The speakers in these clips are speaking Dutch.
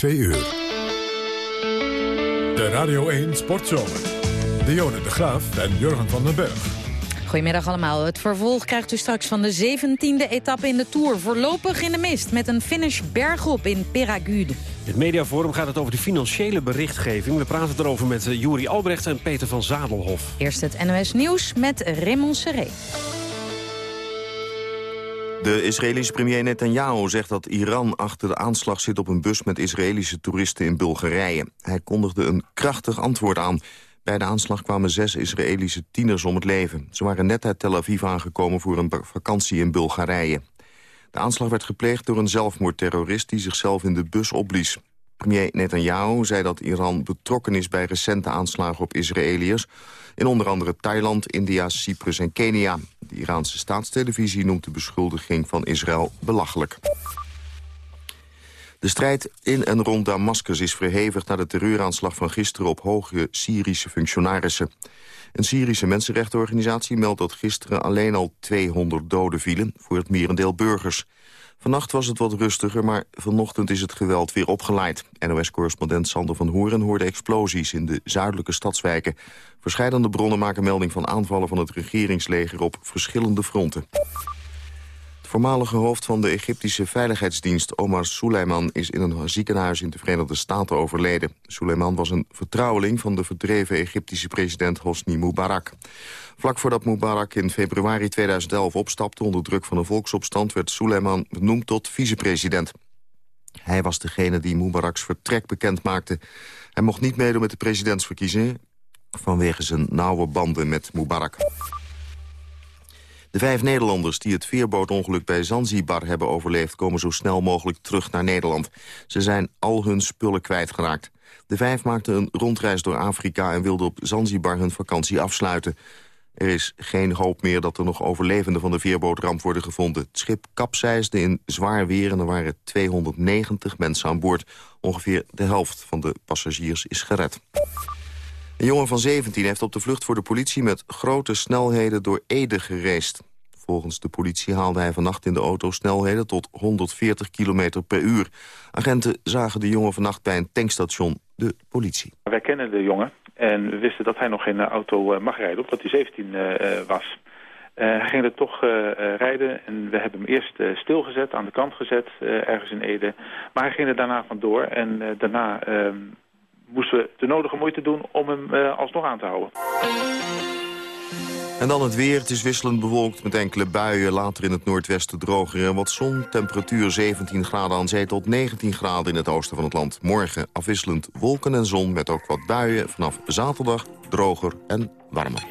2 uur. De Radio 1 Sportzomer. Dionne de Graaf en Jurgen van den Berg. Goedemiddag allemaal. Het vervolg krijgt u straks van de 17e etappe in de Tour. Voorlopig in de mist met een finish bergop in Peragude. In het mediaforum gaat het over de financiële berichtgeving. We praten erover met uh, Juri Albrecht en Peter van Zadelhof. Eerst het NOS Nieuws met Raymond Serré. De Israëlische premier Netanyahu zegt dat Iran achter de aanslag zit op een bus met Israëlische toeristen in Bulgarije. Hij kondigde een krachtig antwoord aan. Bij de aanslag kwamen zes Israëlische tieners om het leven. Ze waren net uit Tel Aviv aangekomen voor een vakantie in Bulgarije. De aanslag werd gepleegd door een zelfmoordterrorist die zichzelf in de bus opblies. Premier Netanyahu zei dat Iran betrokken is bij recente aanslagen op Israëliërs... in onder andere Thailand, India, Cyprus en Kenia. De Iraanse staatstelevisie noemt de beschuldiging van Israël belachelijk. De strijd in en rond Damascus is verhevigd na de terreuraanslag van gisteren op hoge Syrische functionarissen. Een Syrische mensenrechtenorganisatie meldt dat gisteren alleen al 200 doden vielen, voor het merendeel burgers. Vannacht was het wat rustiger, maar vanochtend is het geweld weer opgeleid. NOS-correspondent Sander van Horen hoorde explosies in de zuidelijke stadswijken. Verscheidende bronnen maken melding van aanvallen van het regeringsleger op verschillende fronten voormalige hoofd van de Egyptische Veiligheidsdienst Omar Suleiman is in een ziekenhuis in de Verenigde Staten overleden. Suleiman was een vertrouweling van de verdreven Egyptische president Hosni Mubarak. Vlak voordat Mubarak in februari 2011 opstapte onder druk van een volksopstand... werd Suleiman benoemd tot vicepresident. Hij was degene die Mubaraks vertrek bekend maakte. Hij mocht niet meedoen met de presidentsverkiezingen... vanwege zijn nauwe banden met Mubarak. De vijf Nederlanders die het veerbootongeluk bij Zanzibar hebben overleefd... komen zo snel mogelijk terug naar Nederland. Ze zijn al hun spullen kwijtgeraakt. De vijf maakten een rondreis door Afrika en wilden op Zanzibar hun vakantie afsluiten. Er is geen hoop meer dat er nog overlevenden van de veerbootramp worden gevonden. Het schip kapseisde in zwaar weer en er waren 290 mensen aan boord. Ongeveer de helft van de passagiers is gered. Een jongen van 17 heeft op de vlucht voor de politie met grote snelheden door Ede gereisd. Volgens de politie haalde hij vannacht in de auto snelheden tot 140 km per uur. Agenten zagen de jongen vannacht bij een tankstation, de politie. Wij kennen de jongen en wisten dat hij nog geen auto eh, mag rijden, omdat hij 17 uh, was. Uh, hij ging er toch rijden en we hebben hem eerst stilgezet, aan de kant gezet, ergens in Ede. Maar hij ging er daarna vandoor en daarna ehm, moesten we de nodige moeite doen om hem uh, alsnog aan te houden. En dan het weer. Het is wisselend bewolkt met enkele buien. Later in het noordwesten droger en wat zon. Temperatuur 17 graden aan zee tot 19 graden in het oosten van het land. Morgen afwisselend wolken en zon met ook wat buien. Vanaf zaterdag droger en warmer.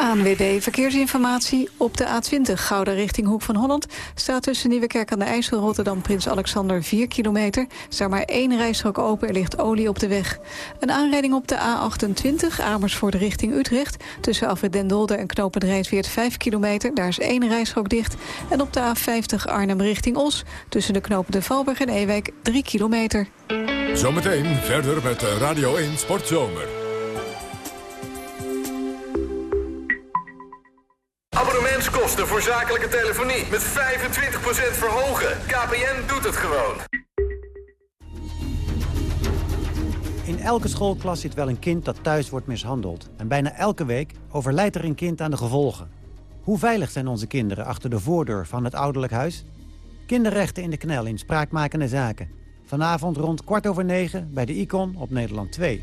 ANWB Verkeersinformatie. Op de A20 Gouda richting Hoek van Holland... staat tussen Nieuwekerk aan de IJssel Rotterdam Prins Alexander 4 kilometer. Is maar één rijstrook open, er ligt olie op de weg. Een aanrijding op de A28 Amersfoort richting Utrecht... tussen Alfred Den Dolder en Knopen Rijnsweert 5 kilometer. Daar is één rijstrook dicht. En op de A50 Arnhem richting Os... tussen de knopen De Valburg en Ewijk 3 kilometer. Zometeen verder met Radio 1 Sportzomer. Abonnementskosten voor zakelijke telefonie met 25% verhogen. KPN doet het gewoon. In elke schoolklas zit wel een kind dat thuis wordt mishandeld. En bijna elke week overlijdt er een kind aan de gevolgen. Hoe veilig zijn onze kinderen achter de voordeur van het ouderlijk huis? Kinderrechten in de knel in spraakmakende zaken. Vanavond rond kwart over negen bij de Icon op Nederland 2.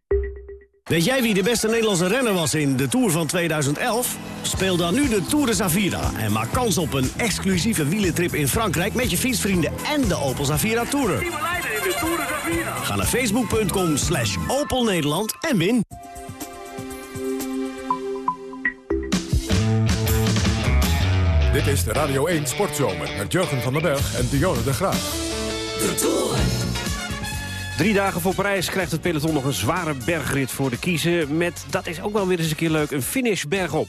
Weet jij wie de beste Nederlandse renner was in de Tour van 2011? Speel dan nu de Tour de Zavira en maak kans op een exclusieve wielentrip in Frankrijk... met je fietsvrienden en de Opel Zavira Tourer. Ga naar facebook.com slash Opel Nederland en win. Dit is de Radio 1 Sportzomer met Jurgen van den Berg en Dionne de Graaf. De Tour. Drie dagen voor Parijs krijgt het peloton nog een zware bergrit voor de kiezen. Met, dat is ook wel weer eens een keer leuk, een finish bergop.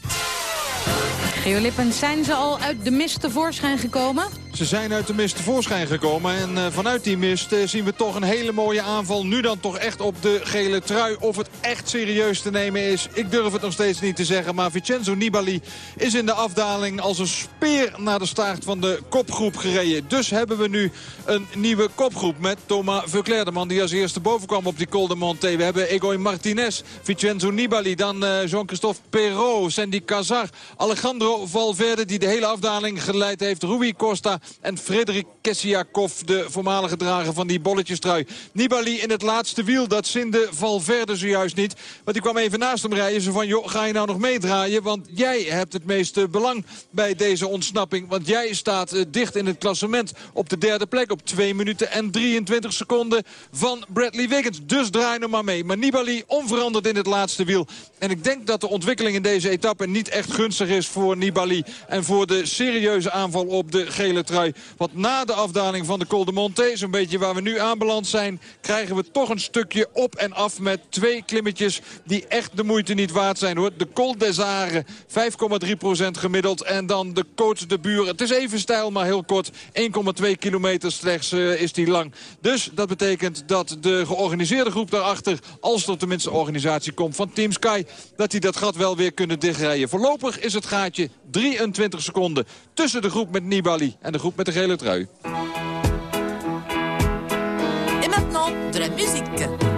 Geo Lippens, zijn ze al uit de mist tevoorschijn gekomen? Ze zijn uit de mist tevoorschijn gekomen. En uh, vanuit die mist uh, zien we toch een hele mooie aanval. Nu dan toch echt op de gele trui. Of het echt serieus te nemen is, ik durf het nog steeds niet te zeggen. Maar Vincenzo Nibali is in de afdaling als een speer naar de staart van de kopgroep gereden. Dus hebben we nu een nieuwe kopgroep met Thomas Vuclair. De man die als eerste boven kwam op die Col de Monte. We hebben Egoy Martinez, Vincenzo Nibali, dan uh, Jean-Christophe Perrault, Sandy Cazar, Alejandro Valverde die de hele afdaling geleid heeft. Rui Costa en Frederik Kessiakov, de voormalige drager van die bolletjestrui. Nibali in het laatste wiel, dat zinde Valverde zojuist niet. Want die kwam even naast hem rijden. Zo van, joh, ga je nou nog meedraaien? Want jij hebt het meeste belang bij deze ontsnapping. Want jij staat uh, dicht in het klassement op de derde plek. Op 2 minuten en 23 seconden van Bradley Wiggins. Dus draai nog maar mee. Maar Nibali onveranderd in het laatste wiel. En ik denk dat de ontwikkeling in deze etappe niet echt gunstig is voor Nibali. En voor de serieuze aanval op de gele trui. Want na de afdaling van de Col de Monte, zo'n beetje waar we nu aanbeland zijn... krijgen we toch een stukje op en af met twee klimmetjes die echt de moeite niet waard zijn. hoor. De Col des Arts, 5,3% gemiddeld. En dan de Côte de Buren. Het is even stijl, maar heel kort. 1,2 kilometer slechts uh, is die lang. Dus dat betekent dat de georganiseerde groep daarachter... als er tenminste organisatie komt van Team Sky... dat die dat gat wel weer kunnen dichtrijden. Voorlopig is het gaatje 23 seconden tussen de groep met Nibali en de groep met de gele trui. Et maintenant, de la musique.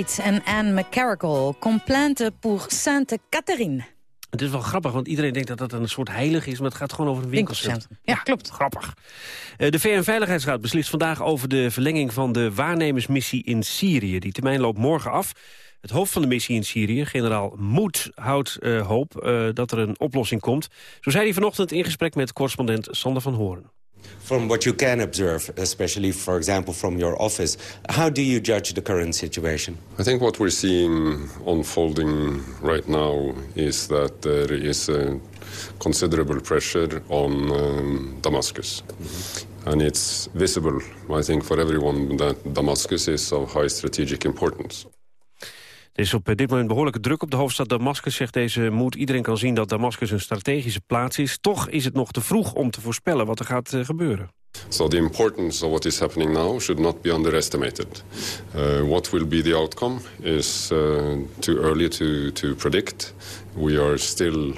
En Anne McCarrickle, Complainte pour Sainte Catherine. Het is wel grappig, want iedereen denkt dat dat een soort heilig is... maar het gaat gewoon over een winkelcentrum. Ja, klopt. Grappig. Eh, De VN-veiligheidsraad beslist vandaag over de verlenging van de waarnemersmissie in Syrië. Die termijn loopt morgen af. Het hoofd van de missie in Syrië, generaal Moed, houdt eh, hoop eh, dat er een oplossing komt. Zo zei hij vanochtend in gesprek met correspondent Sander van Hoorn. From what you can observe, especially, for example, from your office, how do you judge the current situation? I think what we're seeing unfolding right now is that there is a considerable pressure on um, Damascus. And it's visible, I think, for everyone that Damascus is of high strategic importance. Er is op eh, dit moment behoorlijke druk op de hoofdstad Damascus, zegt deze moed. Iedereen kan zien dat Damascus een strategische plaats is. Toch is het nog te vroeg om te voorspellen wat er gaat eh, gebeuren. So the importance of what is happening now should not be underestimated. Uh, what will be the outcome is uh, too early to, to predict. We are still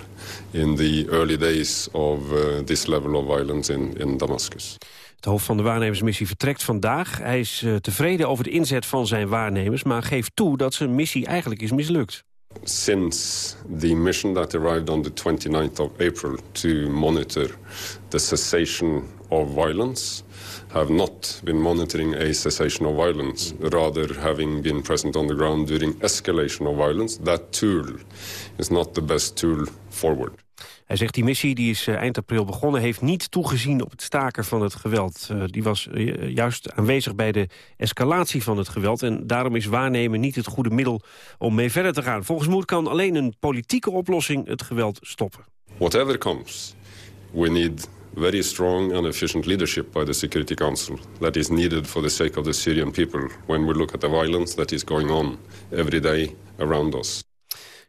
in the early days of uh, this level of violence in, in Damascus. Het hoofd van de waarnemersmissie vertrekt vandaag. Hij is uh, tevreden over de inzet van zijn waarnemers... maar geeft toe dat zijn missie eigenlijk is mislukt. Since the mission that arrived on the 29th of April to monitor the cessation of violence have not been monitoring a cessation of violence, rather having been present on the ground during escalation of violence. That tool is not the best tool forward. Hij zegt die missie die is eh, eind april begonnen... heeft niet toegezien op het staken van het geweld. Uh, die was uh, juist aanwezig bij de escalatie van het geweld... en daarom is waarnemen niet het goede middel om mee verder te gaan. Volgens Moed kan alleen een politieke oplossing het geweld stoppen. Whatever comes, we need very strong and efficient leadership by the Security Council that is needed for the sake of the Syrian people when we look at the violence that is going on every day around us.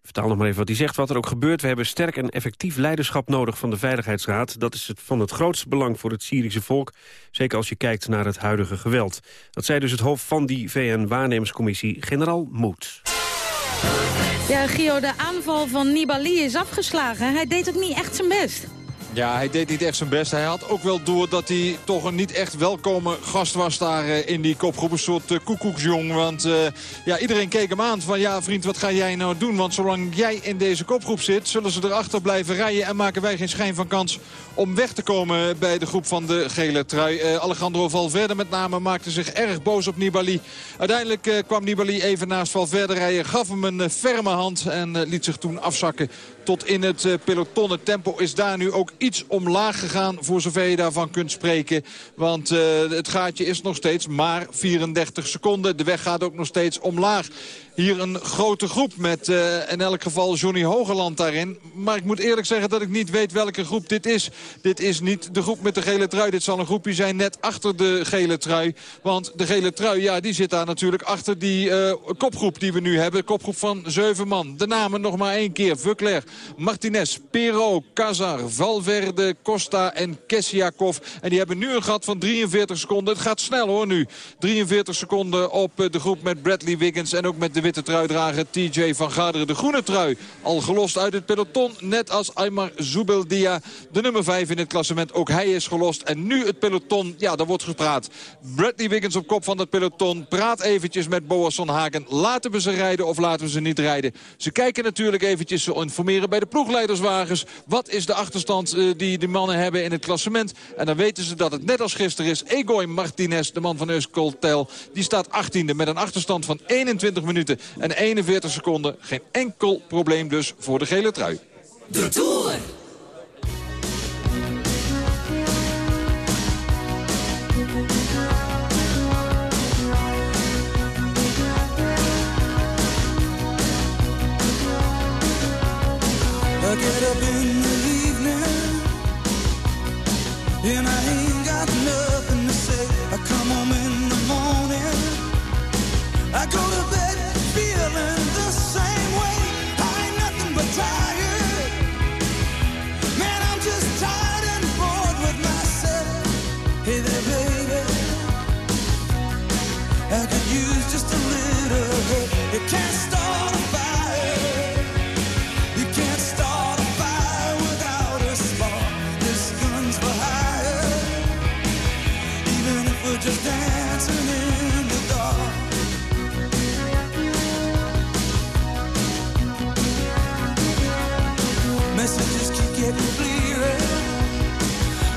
Vertaal nog maar even wat hij zegt, wat er ook gebeurt. We hebben sterk en effectief leiderschap nodig van de Veiligheidsraad. Dat is het van het grootste belang voor het Syrische volk. Zeker als je kijkt naar het huidige geweld. Dat zei dus het hoofd van die VN-waarnemerscommissie, generaal Moed. Ja, Gio, de aanval van Nibali is afgeslagen. Hij deed ook niet echt zijn best. Ja, hij deed niet echt zijn best. Hij had ook wel door dat hij toch een niet echt welkome gast was daar uh, in die kopgroep. Een soort uh, koekoeksjong. Want uh, ja, iedereen keek hem aan van ja vriend, wat ga jij nou doen? Want zolang jij in deze kopgroep zit, zullen ze erachter blijven rijden. En maken wij geen schijn van kans om weg te komen bij de groep van de gele trui. Alejandro Valverde met name maakte zich erg boos op Nibali. Uiteindelijk kwam Nibali even naast Valverde rijden. Gaf hem een ferme hand en liet zich toen afzakken tot in het peloton. Het tempo is daar nu ook iets omlaag gegaan voor zover je daarvan kunt spreken. Want uh, het gaatje is nog steeds maar 34 seconden. De weg gaat ook nog steeds omlaag. Hier een grote groep met uh, in elk geval Johnny Hogeland daarin. Maar ik moet eerlijk zeggen dat ik niet weet welke groep dit is. Dit is niet de groep met de gele trui. Dit zal een groepje zijn net achter de gele trui. Want de gele trui, ja, die zit daar natuurlijk achter die uh, kopgroep die we nu hebben. Kopgroep van zeven man. De namen nog maar één keer. Vukler, Martinez, Pero, Kazar, Valverde, Costa en Kessiakov. En die hebben nu een gat van 43 seconden. Het gaat snel hoor nu. 43 seconden op uh, de groep met Bradley Wiggins en ook met de witte truidrager TJ van Garderen. De groene trui al gelost uit het peloton. Net als Aymar Zubeldia, de nummer 5 in het klassement. Ook hij is gelost. En nu het peloton, ja, daar wordt gepraat. Bradley Wiggins op kop van het peloton. Praat eventjes met Boas van Hagen. Laten we ze rijden of laten we ze niet rijden? Ze kijken natuurlijk eventjes, ze informeren bij de ploegleiderswagens. Wat is de achterstand uh, die de mannen hebben in het klassement? En dan weten ze dat het net als gisteren is. Egoy Martinez, de man van Euskoltel, die staat 18e met een achterstand van 21 minuten en 41 seconden. Geen enkel probleem dus voor de gele trui. De Tour.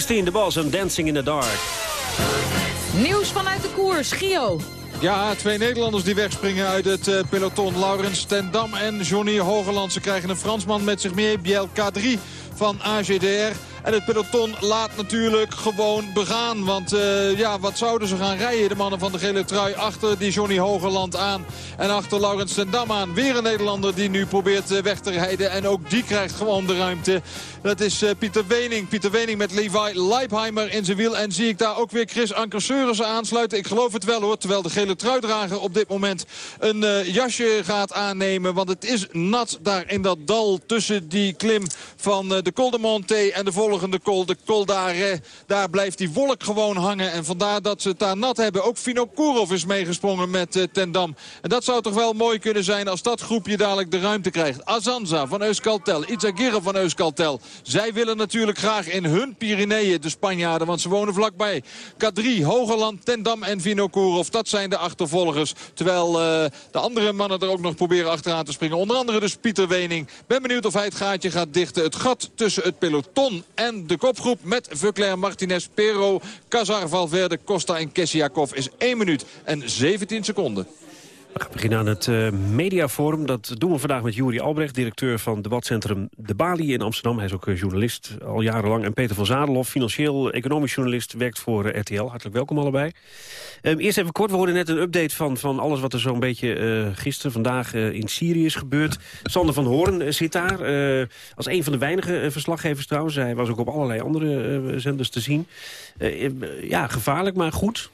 Springsteen, de Dancing in the Dark. Nieuws vanuit de koers, Gio. Ja, twee Nederlanders die wegspringen uit het eh, peloton. Laurens Stendam en Johnny Hogeland. Ze krijgen een Fransman met zich mee. Biel K3 van AGDR. En het peloton laat natuurlijk gewoon begaan. Want eh, ja, wat zouden ze gaan rijden, de mannen van de gele trui. Achter die Johnny Hogeland aan. En achter Laurens Stendam aan. Weer een Nederlander die nu probeert eh, weg te rijden. En ook die krijgt gewoon de ruimte. Dat is eh, Pieter Wening. Pieter Wening met Levi Leipheimer in zijn wiel. En zie ik daar ook weer Chris Anker Seurissen aansluiten. Ik geloof het wel hoor. Terwijl de gele truidrager op dit moment een jasje gaat aannemen. Want het is nat daar in dat dal tussen die klim van de Col de Monte en de volgende de Col d'Arrêt. Daar blijft die wolk gewoon hangen. En vandaar dat ze het daar nat hebben. Ook Fino Kourov is meegesprongen met eh, Tendam. En dat zou toch wel mooi kunnen zijn als dat groepje dadelijk de ruimte krijgt. Azanza van Euskaltel, Itzagirre van Euskaltel. Zij willen natuurlijk graag in hun Pyreneeën, de Spanjaarden, want ze wonen vlakbij. K3, Hogeland, Tendam en Vinokourov, dat zijn de achtervolgers. Terwijl eh, de andere mannen er ook nog proberen achteraan te springen. Onder andere dus Pieter Wening. Ben benieuwd of hij het gaatje gaat dichten. Het gat tussen het peloton en de kopgroep met Veuclair, Martinez, Pero, Casar, Valverde, Costa en Kessiakov is 1 minuut en 17 seconden. We gaan beginnen aan het eh, mediaforum. Dat doen we vandaag met Juri Albrecht, directeur van debatcentrum De Bali in Amsterdam. Hij is ook eh, journalist al jarenlang. En Peter van Zadelhoff, financieel economisch journalist, werkt voor eh, RTL. Hartelijk welkom allebei. Ehm, eerst even kort, we hoorden net een update van, van alles wat er zo'n beetje gisteren, vandaag in Syrië is gebeurd. Sander van Hoorn zit daar, als een van de weinige verslaggevers trouwens. Hij was ook op allerlei andere zenders te zien. Ja, gevaarlijk, maar goed.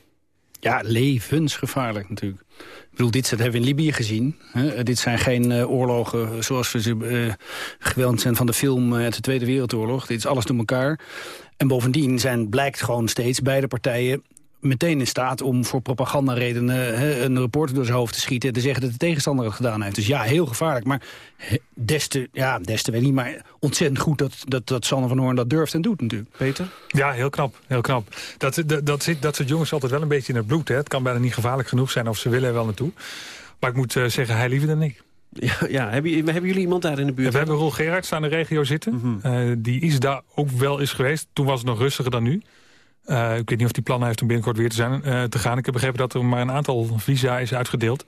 Ja, levensgevaarlijk natuurlijk. Bedoel, dit hebben we in Libië gezien. Hè? Dit zijn geen eh, oorlogen zoals we ze eh, gewend zijn van de film uit de Tweede Wereldoorlog. Dit is alles door elkaar. En bovendien zijn, blijkt gewoon steeds beide partijen meteen in staat om voor propagandaredenen hè, een reporter door zijn hoofd te schieten... en te zeggen dat de tegenstander het gedaan heeft. Dus ja, heel gevaarlijk. Maar des te, ja, des te weet niet, maar ontzettend goed dat, dat, dat Sander van Hoorn dat durft en doet natuurlijk. Peter? Ja, heel knap. Heel knap. Dat, dat, dat, zit, dat soort jongens altijd wel een beetje in het bloed. Hè. Het kan bijna niet gevaarlijk genoeg zijn of ze willen er wel naartoe. Maar ik moet eh, zeggen, hij liever dan ik. Ja, ja. Hebben, hebben jullie iemand daar in de buurt? We hebben Roel Gerards aan de regio zitten. Eh, die is daar ook wel eens geweest. Toen was het nog rustiger dan nu. Eh, ik weet niet of die plannen heeft om binnenkort weer te, zijn, eh, te gaan. Ik heb begrepen dat er maar een aantal visa is uitgedeeld.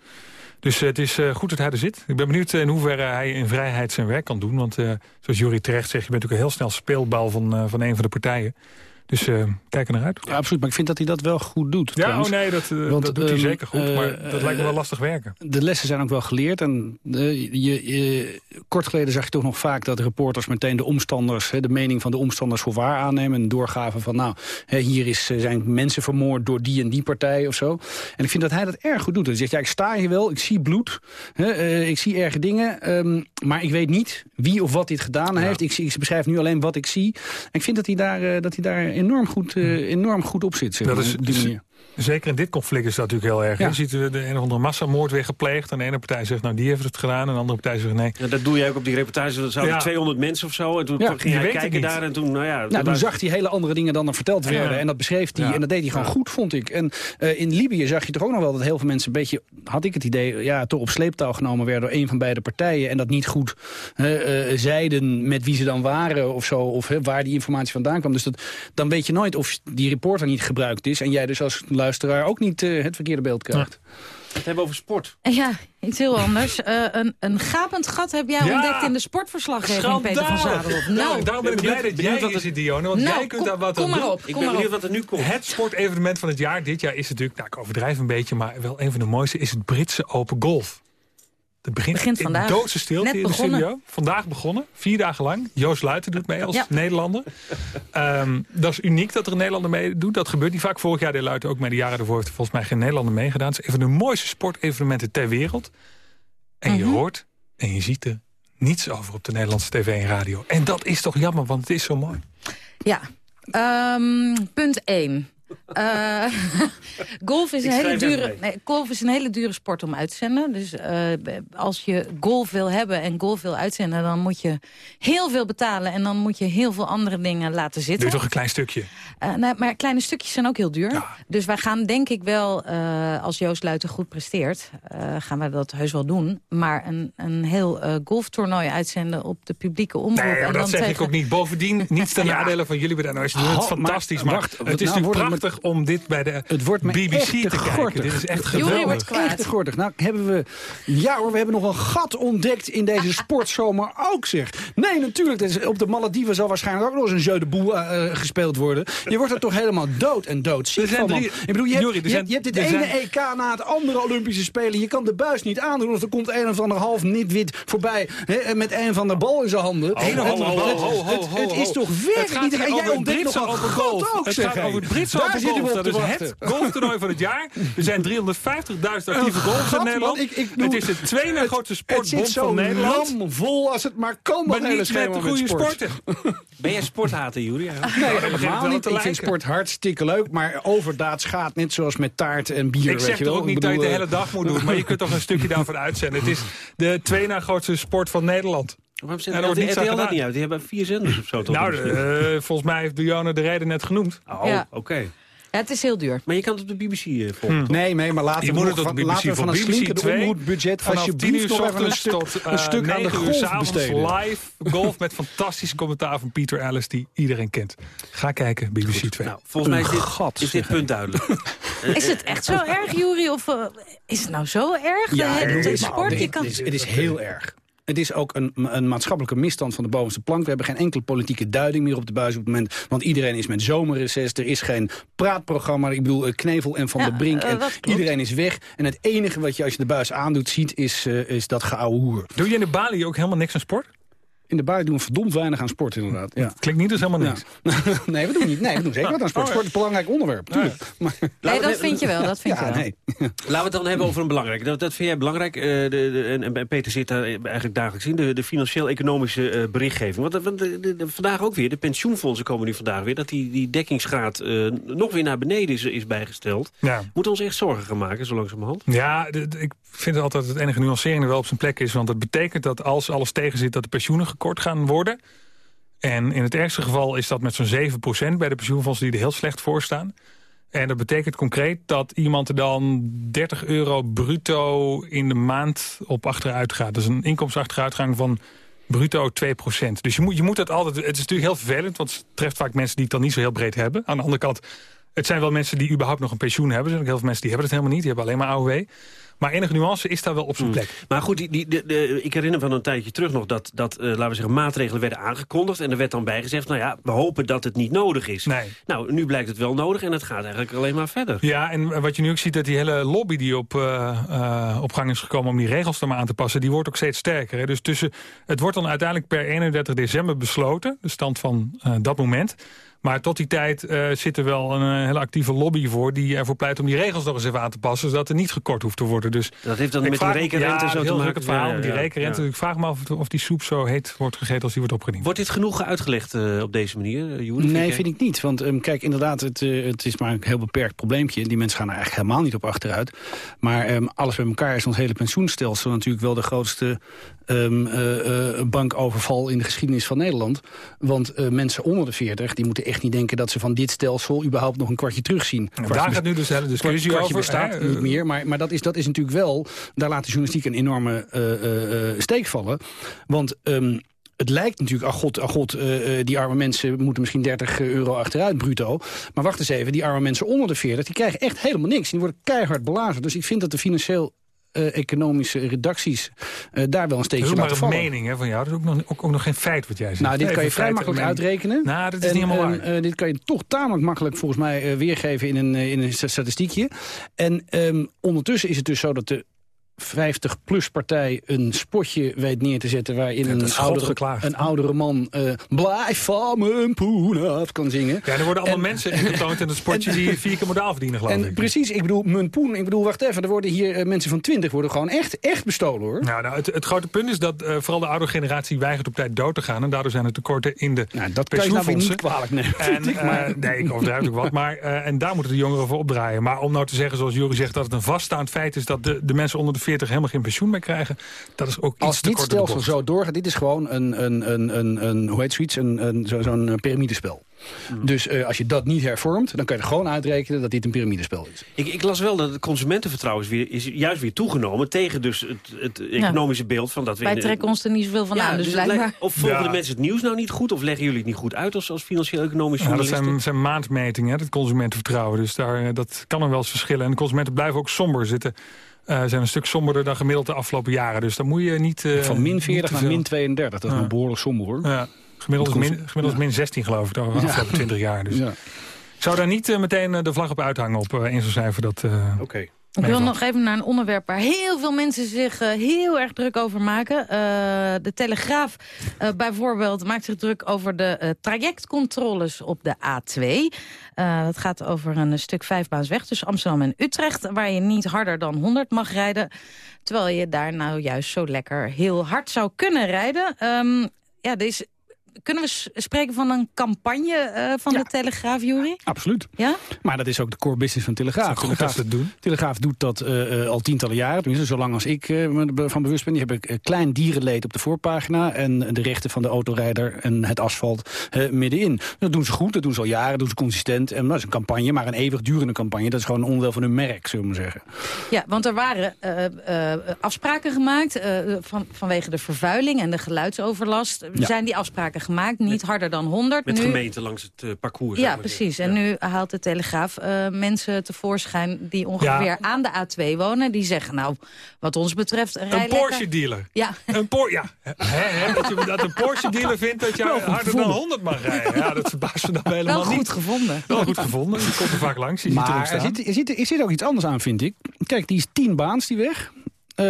Dus eh, het is goed dat hij er zit. Ik ben benieuwd in hoeverre hij in vrijheid zijn werk kan doen. Want zoals Jury terecht zegt, je bent natuurlijk een heel snel speelbal van, van een van de partijen. Dus eh, kijk er naar uit. Ja, absoluut. Maar ik vind dat hij dat wel goed doet. Ja, trouwens. oh nee, dat, eh, Want, dat doet hij ehm, zeker goed. Maar eh, dat lijkt me wel lastig werken. De lessen zijn ook wel geleerd. En je, je- kort geleden zag je toch nog vaak dat reporters meteen de omstanders, de mening van de omstanders voor waar aannemen. En doorgaven van nou, hier is, zijn mensen vermoord door die en die partij of zo. En ik vind dat hij dat erg goed doet. Hij zegt, ja, ik sta hier wel, ik zie bloed, ik zie erge dingen. ehm, maar ik weet niet wie of wat dit gedaan heeft. Ik, ik beschrijf nu alleen wat ik zie. En ik vind dat hij daar, dat hij daar enorm, goed, eh, enorm goed op zit. zeg Dat maar, is, op die is- manier. Zeker in dit conflict is dat natuurlijk heel erg. Ja. Je ziet eh, de een of andere massamoord weer gepleegd. En de ene partij zegt, nou die heeft het gedaan. En de andere partij zegt, nee. Ja, dat doe jij ook op die reportage. Dat zouden Ja. 200 mensen of zo. En toen Ja, ging je hij kijken daar. En toen, nou ja... Nou, daar- toen zag hij hele andere dingen dan er verteld werden. Ja. En dat beschreef hij. Ja. En dat deed hij gewoon goed, vond ik. En eh, in Libië zag je toch ook nog wel dat heel veel mensen een beetje... had ik het idee, ja, toch op sleeptouw genomen werden... door een van beide partijen. En dat niet goed eh, eh, zeiden met wie ze dan waren of zo. Of waar die informatie vandaan kwam. Dus dat, dan weet je nooit of die reporter niet gebruikt is. En jij dus als luisteraar ook niet eh, het verkeerde beeld krijgt. Het hebben over sport. Ja, iets heel anders. Eh, een, een gapend gat heb jij Ja. ontdekt in de sportverslaggeving, Peter van Zadelhoff. Nou, daarom ben ik blij dat jij hier zit, Dionne. Want Nou, jij kunt kom- daar wat kom aan maar doen. op, Ik kom ben benieuwd op. wat er nu komt. Het sportevenement van het jaar dit jaar is natuurlijk... Nou, ik overdrijf een beetje, maar wel een van de mooiste... is het Britse Open Golf. Het begint, Begint in vandaag. doodse stilte Net in de begonnen. studio. Vandaag begonnen, vier dagen lang. Joost Luiten doet mee als Ja. Nederlander. Ehm, dat is uniek dat er een Nederlander meedoet. Dat gebeurt niet vaak. Vorig jaar deed Luiten ook mee. De jaren daarvoor heeft er volgens mij geen Nederlander meegedaan. Het is een van de mooiste sportevenementen ter wereld. En je Mhm. hoort en je ziet er niets over op de Nederlandse tv en radio. En dat is toch jammer, want het is zo mooi. ja. Ehm, punt 1. Eh, golf, is een hele dure, nee, golf is een hele dure sport om uit te zenden. Dus eh, als je golf wil hebben en golf wil uitzenden... dan moet je heel veel betalen en dan moet je heel veel andere dingen laten zitten. Doe toch een klein stukje. Eh, nou, maar kleine stukjes zijn ook heel duur. Dus wij gaan denk ik wel, eh, als Joost Luiten goed presteert... eh, gaan we dat heus wel doen. Maar een, een heel eh, golftoernooi uitzenden op de publieke omroep. Nee, maar en dat dan zeg ik ook niet. Bovendien, niets ten nadele van jullie bij de NOS. Jullie doen het Oh, maar fantastisch. Maar, wacht, het is nou natuurlijk prachtig om dit bij de Het wordt BBC echt te te kijken. Dit is echt geweldig. wordt kwaad. Echt te gortig. Nou, hebben we... Ja hoor, we hebben nog een gat ontdekt in deze sportzomer ook, zeg. Nee, natuurlijk. dat is- Op de Malediven zal waarschijnlijk ook nog eens een jeu de boel eh, eh, gespeeld worden. Je wordt er toch helemaal dood en dood ziek zijn van, drie- Ik bedoel, je hebt, je, zijn- hebt, je hebt dit ene zijn- EK na het andere Olympische Spelen. Je kan de buis niet aandoen of er komt een of ander half niet-wit voorbij... Hè, met een van de bal in zijn handen. Ho, Het- ho, ho, het- ho, ho, het- ho, Het ho. is toch werkelijk gaat niet... En jij ontdekt nog een gat ook, Het gaat over het Britse zitten we Golf. op Dat te is wachten. het golftoernooi van het jaar. Er zijn 350.000 actieve Een golfers in Nederland. man. Ik- ik doe- het is de tweede na grootste Het sportbond zit van zo Nederland. ramvol als het maar kan, Maar niet met de goede sport. sporten. Ben jij sporthater, Juri? eigenlijk? Nee, begint helemaal niet. Ik vind sport hartstikke leuk, maar overdaad schaadt net zoals met taart en bier. Ik weet zeg je toch wel. ook niet Ik dat je het de hele dag moet doen. Maar je kunt toch een stukje daarvan uitzenden. Het is de twee na grootste sport van Nederland. Waarom En zet er RTL dat gedaan. niet uit? Die hebben vier zenders of zo. toch? Nou, eh, volgens mij heeft Dionne de reden net genoemd. Oh, Ja. oké. Het is heel duur. Maar je kan het op de BBC eh, volgen, toch? Nee, nee, maar laten Je we, moet het op van, BBC laten we van een slinkende 2 omroepbudget Vanaf 10 uur alsjeblieft nog even een ochtends stuk, tot een eh, stuk aan de 9 uur golf besteden. live golf met fantastisch commentaar van Peter Ellis die iedereen kent. Ga kijken, BBC 2. Nou, volgens mij is dit, is dit punt duidelijk. Is het echt zo erg, Juri? Of eh, is het nou zo erg? Ja, het, het het is, sport, je het kan... is, het is heel erg. Het is ook een, een maatschappelijke misstand van de bovenste plank. We hebben geen enkele politieke duiding meer op de buis op het moment. Want iedereen is met zomerreces. Er is geen praatprogramma. Ik bedoel, eh, Knevel en Van Ja, der Brink. eh, en iedereen is weg. En het enige wat je als je de buis aandoet ziet, is, eh, is dat geouwe hoer. Doe je in de Bali ook helemaal niks aan sport? In de buik doen we verdomd weinig aan sport inderdaad. Ja. Klinkt niet dus helemaal Ja. niks. nee, we doen niet. Nee, we doen zeker wat aan sport. Sport is een belangrijk onderwerp, tuurlijk. Maar, Nee, dat vind je wel, dat vind je ja, wel. nee. Laten we het dan hebben over een belangrijk. Dat, dat vind jij belangrijk. eh, de, de, en, en Peter zit daar eigenlijk dagelijks in. De, de financieel-economische eh, berichtgeving. Want, want de, de- de- vandaag ook weer. De pensioenfondsen komen nu vandaag weer. Dat die, die dekkingsgraad eh, nog weer naar beneden is, is bijgesteld. Ja. Moeten we ons echt zorgen gaan maken, zo langzamerhand? Ja, de- de- ik vind altijd dat het enige nuancering er wel op zijn plek is. Want het betekent dat als alles tegen zit dat de pensioenen gekort gaan worden. En in het ergste geval is dat met zo'n 7% bij de pensioenfondsen die er heel slecht voor staan. En dat betekent concreet dat iemand er dan 30 euro bruto in de maand op achteruit gaat. Dus een inkomensachteruitgang van bruto 2%. Dus je moet, je moet dat altijd... Het is natuurlijk heel vervelend, want het treft vaak mensen die het dan niet zo heel breed hebben. Aan de andere kant, het zijn wel mensen die überhaupt nog een pensioen hebben. Er zijn ook heel veel mensen die hebben het helemaal niet. Die hebben alleen maar AOW. Maar enige nuance is daar wel op zijn plek. Maar goed, die, die, de, de- ik herinner me van een tijdje terug nog... dat, dat eh, laten we zeggen, maatregelen werden aangekondigd... en er werd dan bijgezegd, nou ja, we hopen dat het niet nodig is. Nee. Nou, nu blijkt het wel nodig en het gaat eigenlijk alleen maar verder. Ja, en wat je nu ook ziet, dat die hele lobby die op, eh, op gang is gekomen... om die regels er maar aan te passen, die wordt ook steeds sterker. Hè? Dus tussen, het wordt dan uiteindelijk per 31 december besloten, de stand van dat moment... Maar tot die tijd eh, zit er wel een eh, hele actieve lobby voor... die ervoor pleit om die regels nog eens even aan te passen... zodat er niet gekort hoeft te worden. Dus Dat heeft dan met die vraag- rekenrente ja, zo te maken. het verhaal Ja, met die rekenrente. ja. Ik vraag me af of die soep zo heet wordt gegeten als die wordt opgediend. Wordt dit genoeg uitgelegd eh, op deze manier, uh, Joeri? Nee, vind ik niet. Want ehm, kijk, inderdaad, het, het is maar een heel beperkt probleempje. Die mensen gaan er eigenlijk helemaal niet op achteruit. Maar ehm, alles bij elkaar is ons hele pensioenstelsel natuurlijk wel de grootste ehm, eh, eh, bankoverval in de geschiedenis van Nederland. Want eh, mensen onder de 40, die moeten echt niet denken dat ze van dit stelsel überhaupt nog een kwartje terugzien. Kwartje daar gaat nu dus de hele discussie kwartje over. bestaat hè? niet meer, maar, maar dat, is, dat is natuurlijk wel... daar laat de journalistiek een enorme steek vallen. Want... ehm, het lijkt natuurlijk, ach god, ach god eh, eh, die arme mensen moeten misschien 30 euro achteruit bruto. Maar wacht eens even, die arme mensen onder de 40, die krijgen echt helemaal niks. Die worden keihard belazen. Dus ik vind dat de financieel eh, economische redacties eh, daar wel een steekje Dat is ook laten maar een vallen. mening hè, van jou. Dat is ook nog, ook, ook nog geen feit wat jij zegt. Nou, dit Even kan je vrij makkelijk mening. uitrekenen. Nou, dat is En, niet helemaal waar. ehm, eh, dit kan je toch tamelijk makkelijk volgens mij weergeven in een, in een sta- statistiekje. En ehm, ondertussen is het dus zo dat de 50-plus partij een spotje weet neer te zetten... waarin een, oudere, geklaagd, een oudere man eh, blijf van mijn poen af kan zingen. Ja, er worden allemaal En- mensen ingetoond in het sportje die vier keer modaal verdienen, geloof En ik. precies, ik bedoel, mijn poen, ik bedoel, wacht even, er worden hier eh, mensen van 20 worden gewoon echt, echt bestolen hoor. Nou, nou, het, het grote punt is dat eh, vooral de oudere generatie weigert op tijd dood te gaan. En daardoor zijn er tekorten in de Nou, dat kan je nou weer niet kwalijk nemen, En, vind ik, eh, maar- nee, ik overdrijf ook wat. Maar, eh, en daar moeten de jongeren voor opdraaien. Maar om nou te zeggen, zoals Jury zegt, dat het een vaststaand feit is... dat de, de mensen onder de 40 helemaal geen pensioen meer krijgen... dat is ook iets Als te dit stelsel zo doorgaat, dit is gewoon een, een, een, een, een hoe heet zoiets, een, een, zo- zo'n eh, piramidespel. Hmm. Dus eh, als je dat niet hervormt, dan kan je er gewoon uitrekenen dat dit een piramidespel is. Ik, ik las wel dat het consumentenvertrouwen is, weer, is juist weer toegenomen... tegen dus het, het economische beeld van dat we... Wij trekken ons er niet zoveel van aan, dus blijkbaar. Of volgen Ja. de mensen het nieuws nou niet goed... of leggen jullie het niet goed uit als, als financieel-economisch Ja, dat zijn, zijn maandmetingen, hè, het consumentenvertrouwen. Dus daar, eh, dat kan er wel eens verschillen. En de consumenten blijven ook somber zitten. Eh, zijn een stuk somberder dan gemiddeld de afgelopen jaren. Dus daar moet je niet... eh, Van min niet 40 te naar min 32, dat is nog behoorlijk somber hoor. Ja, gemiddeld min, gemiddeld min 16 geloof ik, de afgelopen 20 jaar. Dus. Ja. Ik zou daar niet eh, meteen de vlag op uithangen op in zo'n cijfer. Dat, Oké. Ik wil nog even naar een onderwerp waar heel veel mensen zich eh, heel erg druk over maken. Eh, de Telegraaf eh, bijvoorbeeld maakt zich druk over de trajectcontroles op de A2. Eh, het gaat over een stuk vijfbaansweg tussen Amsterdam en Utrecht... waar je niet harder dan 100 mag rijden... terwijl je daar nou juist zo lekker heel hard zou kunnen rijden. Ehm, ja, deze, kunnen we spreken van een campagne eh, van de Telegraaf, Jury? Absoluut. Ja? Maar dat is ook de core business van Telegraaf. Telegraaf, dat doen. Telegraaf doet dat eh, eh, al tientallen jaren. Tenminste, zolang als ik eh, me er van bewust ben. Die hebben een klein dierenleed op de voorpagina. En de rechten van de autorijder en het asfalt middenin. Dat doen ze goed, dat doen ze al jaren, dat doen ze consistent. En dat is een campagne, maar een eeuwigdurende campagne. Dat is gewoon een onderdeel van hun merk, zullen we maar zeggen. Ja, want er waren eh, eh, afspraken gemaakt eh, van, vanwege de vervuiling en de geluidsoverlast. Ja. Zijn die afspraken gemaakt, niet harder dan 100. Met nu, gemeenten langs het eh, parcours. Ja, precies. En nu haalt de Telegraaf eh, mensen tevoorschijn die ongeveer Ja. aan de A2 wonen. Die zeggen, nou, wat ons betreft, rij Een lekker. Porsche-dealer. Ja. Een Por ja. Hè, hè, dat, je, dat een Porsche-dealer vindt dat je goed harder dan gevonden. 100 mag rijden. Ja, dat verbaast me dan helemaal Wel goed niet. gevonden. Wel goed gevonden. Die komt er vaak langs. Die ziet er er zit, er, zit, er zit ook iets anders aan, vind ik. Kijk, die is 10 baans, die weg. Eh,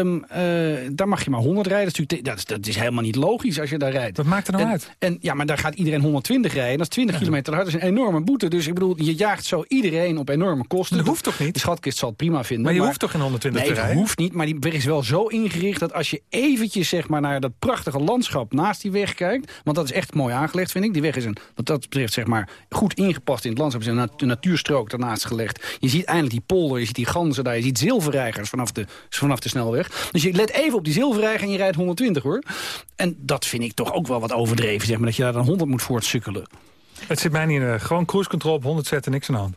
daar mag je maar 100 rijden. Dat is, dat, is, dat is helemaal niet logisch als je daar rijdt. Wat maakt er nou en, uit? En, ja, maar daar gaat iedereen 120 rijden. Dat is 20 kilometer te hard. Dat is een enorme boete. Dus ik bedoel, je jaagt zo iedereen op enorme kosten. Dat hoeft toch niet? De schatkist zal het prima vinden. Maar je hoeft toch geen 120 nee, te dat rijden? hoeft niet. Maar die weg is wel zo ingericht dat als je eventjes zeg maar, naar dat prachtige landschap naast die weg kijkt. Want dat is echt mooi aangelegd, vind ik. Die weg is een, wat dat betreft zeg maar, goed ingepast in het landschap. Er is een nat- een natuurstrook daarnaast gelegd. Je ziet eindelijk die polder, je ziet die ganzen daar. Je ziet zilverreigers vanaf de, vanaf de snelweg. Dus je let even op die zilverreiger en je rijdt 120 hoor. En dat vind ik toch ook wel wat overdreven. Zeg maar, dat je daar dan 100 moet voortsukkelen. Het zit mij niet in. Gewoon cruise control op 100 zetten, niks aan de hand.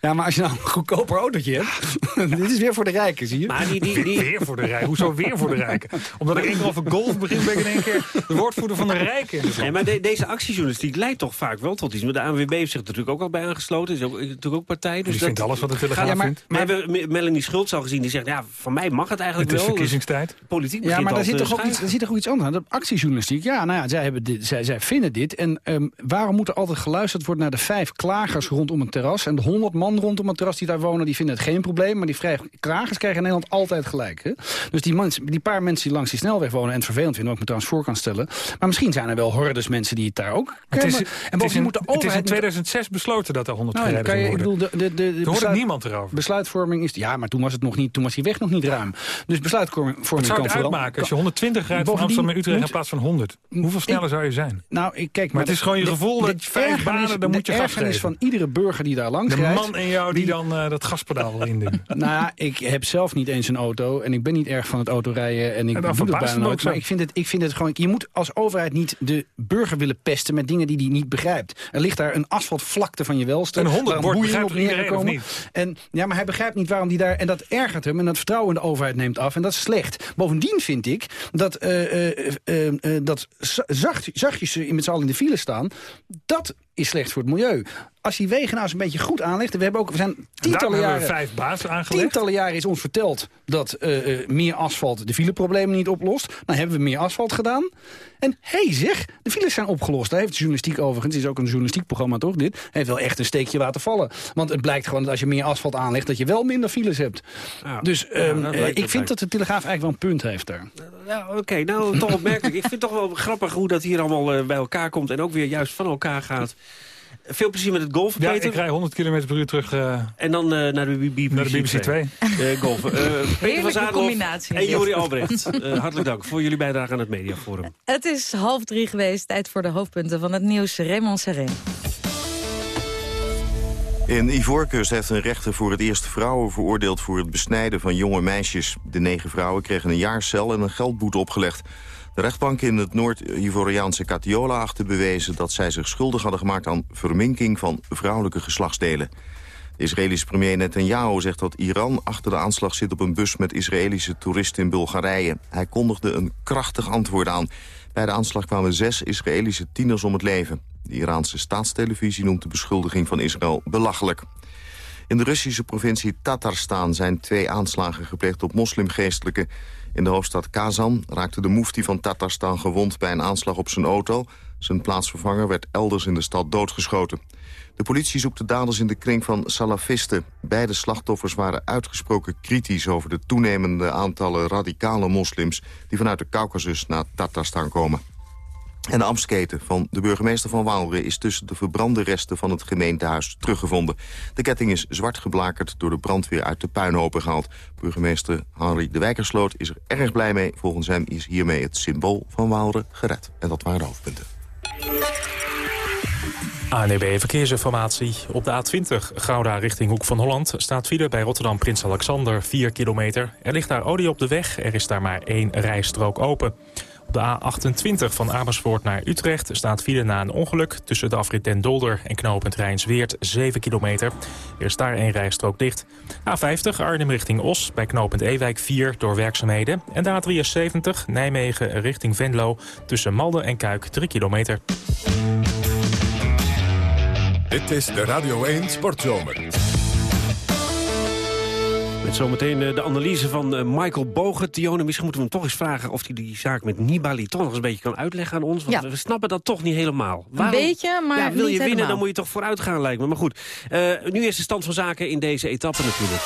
Ja, maar als je nou een goedkoper autootje hebt... dit is weer voor de rijken, zie je? Maar die, die, Weer, die, weer voor de rijken. Hoezo weer voor de rijken? Omdat ik één keer over golf begin, ben ik in één keer de woordvoerder van de rijken. Nee, maar de- deze actiejournalistiek leidt toch vaak wel tot iets. Maar de ANWB heeft zich er natuurlijk ook al bij aangesloten. Is ook, is natuurlijk ook partij. Dus Die dat- vindt alles wat de Telegraaf Ja, maar- vindt. Maar we hebben Melanie Schultz al gezien. Die zegt, ja, van mij mag het eigenlijk Het is wel. verkiezingstijd. Dus politiek Ja, begint maar al daar zit, toch ook iets, er zit toch ook iets anders aan. De actiejournalistiek, ja, nou ja, zij, hebben dit, zij, zij vinden dit. En ehm, waarom moet er altijd geluisterd worden naar de vijf klagers rondom een terras... en de honderd man rondom een terras die daar wonen, die vinden het geen probleem... maar die vijf klagers krijgen in Nederland altijd gelijk. Hè? Dus die, mensen, die paar mensen die langs die snelweg wonen en het vervelend vinden... wat ik me trouwens voor kan stellen. Maar misschien zijn er wel hordes mensen die het daar ook Het is, het, en is bovendien moet de het is in overheid... 2006 besloten dat er 100 nou, gereden kan je, ik bedoel, de, de, de, de hoort niemand erover. Besluitvorming is... Ja, maar toen was, het nog niet, toen was die weg nog niet ruim. Dus besluitvorming Wat zou kan het uitmaken als je 120 rijdt van Amsterdam naar Utrecht in plaats van 100? Hoeveel sneller zou je zijn? Nou, ik kijk, Maar het is gewoon je gevoel de dat vijf banen, dan moet je De ergernis geven. van iedere burger die daar langs De rijdt... man in jou die dan eh, dat gaspedaal wil induwen. Nou, ik heb zelf niet eens een auto en ik ben niet erg van het autorijden en ik En doe bijna nooit. Maar ik vind, het, ik vind het gewoon, je moet als overheid niet de burger willen pesten met dingen die hij niet begrijpt. Er ligt daar een asfaltvlakte van je welste. 100 bord boeien begrijpt op iedereen, of komen. niet? En ja, maar hij begrijpt niet waarom die daar en dat ergert hem en dat vertrouwen in de overheid neemt af en dat is slecht. Bovendien vind ik dat eh, eh, dat za- zacht, zachtjes met z'n allen in de file staan, dat is slecht voor het milieu. Als die wegen nou eens een beetje goed aanlegt... We, hebben ook, we zijn tientallen hebben we jaren... vijf bazen aangelegd. Tientallen jaren is ons verteld dat eh, eh, meer asfalt de fileproblemen niet oplost. Nou hebben we meer asfalt gedaan. En hé hey zeg, de files zijn opgelost. Daar heeft de journalistiek overigens, het is ook een journalistiek programma toch dit... heeft wel echt een steekje laten vallen. Want het blijkt gewoon dat als je meer asfalt aanlegt... dat je wel minder files hebt. dus ehm, eh, ik vind dat de Telegraaf eigenlijk wel een punt heeft daar. Ja, oké. Nou, toch opmerkelijk. ik vind het toch wel grappig hoe dat hier allemaal bij elkaar komt... en ook weer juist van elkaar gaat. Veel plezier met het golfen, Ja, Peter. ik rij 100 km per uur terug eh, En dan eh, naar de BBC, naar de BBC 2. Eh, golfen. Eh, Peter van combinatie. en Jori Albrecht. Eh, hartelijk dank voor jullie bijdrage aan het Mediaforum. Het is half drie geweest. Tijd voor de hoofdpunten van het nieuws. Raymond Serré. In Ivoorkust heeft een rechter voor het eerst vrouwen veroordeeld... voor het besnijden van jonge meisjes. De negen vrouwen kregen een jaar cel en een geldboete opgelegd. De rechtbank in het Noord-Ivoriaanse Catiola achtte bewezen... dat zij zich schuldig hadden gemaakt aan verminking van vrouwelijke geslachtsdelen. De Israëlische premier Netanyahu zegt dat Iran achter de aanslag zit op een bus met Israëlische toeristen in Bulgarije. Hij kondigde een krachtig antwoord aan. Bij de aanslag kwamen zes Israëlische tieners om het leven. De Iraanse staatstelevisie noemt de beschuldiging van Israël belachelijk. In de Russische provincie Tatarstan zijn twee aanslagen gepleegd op moslimgeestelijken. In de hoofdstad Kazan raakte de mufti van Tatarstan gewond bij een aanslag op zijn auto. Zijn plaatsvervanger werd elders in de stad doodgeschoten. De politie zoekt de daders in de kring van salafisten. Beide slachtoffers waren uitgesproken kritisch over de toenemende aantallen radicale moslims... die vanuit de Caucasus naar Tatarstan komen. En de ambtsketen van de burgemeester van Waalre is tussen de verbrande resten van het gemeentehuis teruggevonden. De ketting is zwart geblakerd door de brandweer uit de puinhopen gehaald. Burgemeester Henry de Wijkersloot is er erg blij mee. Volgens hem is hiermee het symbool van Waalre gered. En dat waren de hoofdpunten. ANEB Verkeersinformatie. Op de A20 Gouda richting Hoek van Holland staat file bij Rotterdam Prins Alexander 4 kilometer. Er ligt daar olie op de weg, er is daar maar één rijstrook open. Op de A28 van Amersfoort naar Utrecht staat file na een ongeluk... tussen de afrit Den Dolder en knooppunt Rijnsweert 7 kilometer. Er is daar één rijstrook dicht. A50 Arnhem richting Os bij knooppunt Ewijk 4 door werkzaamheden. En de A73 Nijmegen richting Venlo tussen Malden en Kuik 3 kilometer. Dit is de Radio 1 Sportzomer. Met zometeen eh, de analyse van eh, Michael Bogen. Tione, misschien moeten we hem toch eens vragen... of hij die zaak met Nibali toch nog eens een beetje kan uitleggen aan ons. Want Ja. we snappen dat toch niet helemaal. Een beetje, maar ja, wil je winnen, helemaal. dan moet je toch vooruit gaan, lijkt me. Maar goed, eh, nu is de stand van zaken in deze etappe natuurlijk.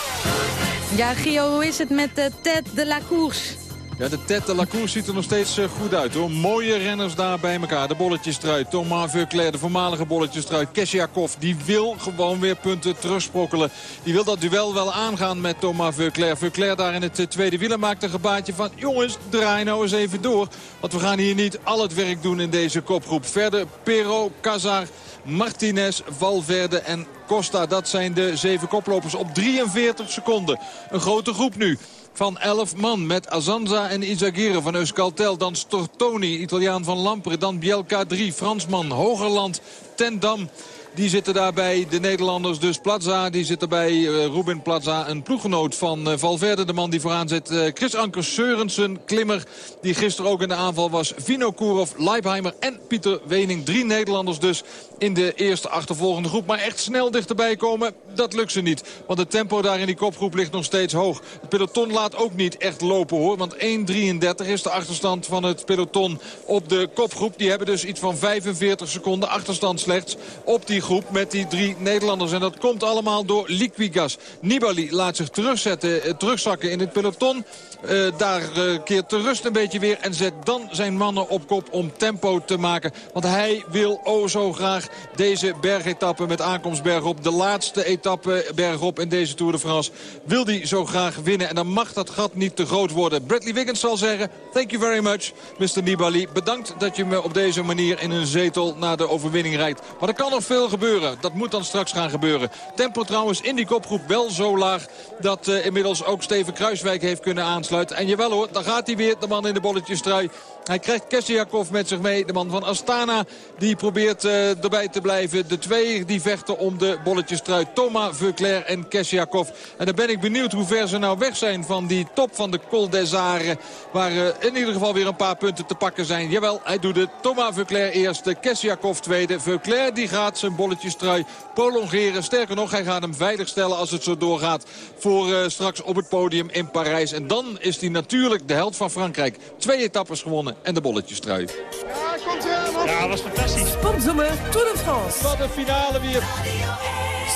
Ja, Gio, hoe is het met Ted de la Course? Ja, de tête de la ziet er nog steeds eh, goed uit hoor. Mooie renners daar bij elkaar. De bolletjestruit, Thomas Veuclair, de voormalige bolletjestruit. Kesjakov, die wil gewoon weer punten terugsprokkelen. Die wil dat duel wel aangaan met Thomas Veuclair. Veuclair daar in het eh, tweede wielen maakt een gebaatje van... jongens, draai nou eens even door. Want we gaan hier niet al het werk doen in deze kopgroep. Verder Pero, Kazar, Martinez, Valverde en Costa. Dat zijn de zeven koplopers op 43 seconden. Een grote groep nu van 11 man. Met Azanza en Izagirre van Euskaltel. Dan Stortoni, Italiaan van Lampere. Dan Bielka 3, Fransman. Hogerland, Tendam. Die zitten daarbij, de Nederlanders. Dus Plaza, die zit erbij. eh, Ruben Plaza, een ploeggenoot van eh, Valverde. De man die vooraan zit. eh, Chris Anker Seurensen, klimmer. Die gisteren ook in de aanval was. Vino Kurov, Leipheimer en Pieter Wening. Drie Nederlanders dus in de eerste achtervolgende groep. Maar echt snel dichterbij komen, dat lukt ze niet. Want het tempo daar in die kopgroep ligt nog steeds hoog. Het peloton laat ook niet echt lopen hoor. Want 1.33 is de achterstand van het peloton op de kopgroep. Die hebben dus iets van 45 seconden achterstand slechts op die groep met die drie Nederlanders. En dat komt allemaal door Liquigas. Nibali laat zich terugzetten, eh, terugzakken in het peloton. Eh, daar eh, keert de rust een beetje weer en zet dan zijn mannen op kop om tempo te maken. Want hij wil oh zo graag deze bergetappe met aankomst bergop. De laatste etappe bergop in deze Tour de France wil hij zo graag winnen. En dan mag dat gat niet te groot worden. Bradley Wiggins zal zeggen, thank you very much, Mr. Nibali. Bedankt dat je me op deze manier in een zetel naar de overwinning rijdt. Maar er kan nog veel gebeuren. Dat moet dan straks gaan gebeuren. Tempo trouwens in die kopgroep wel zo laag dat eh, inmiddels ook Steven Kruiswijk heeft kunnen aansluiten. En jawel hoor, dan gaat hij weer, de man in de bolletjestrui. Hij krijgt Kessiakov met zich mee. De man van Astana die probeert uh, erbij te blijven. De twee die vechten om de bolletjestrui. Thomas Veuclair en Kessiakov. En dan ben ik benieuwd hoe ver ze nou weg zijn van die top van de Col des Arts. Waar uh, in ieder geval weer een paar punten te pakken zijn. Jawel, hij doet het. Thomas Veuclair eerste, Kessiakov tweede. Veuclair die gaat zijn bolletjestrui prolongeren. Sterker nog, hij gaat hem veilig stellen als het zo doorgaat. Voor uh, straks op het podium in Parijs. En dan is hij natuurlijk de held van Frankrijk. Twee etappes gewonnen en de bolletjestrui. Ja, komt eraan. Ja, was fantastisch. Sponsor Tour de France. Wat een finale weer.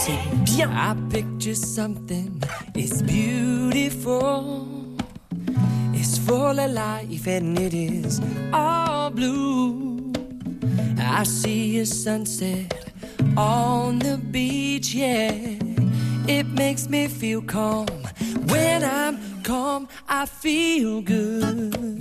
C'est bien. I picture something, it's beautiful. It's full of life and it is all blue. I see a sunset on the beach, yeah. It makes me feel calm. When I'm calm, I feel good.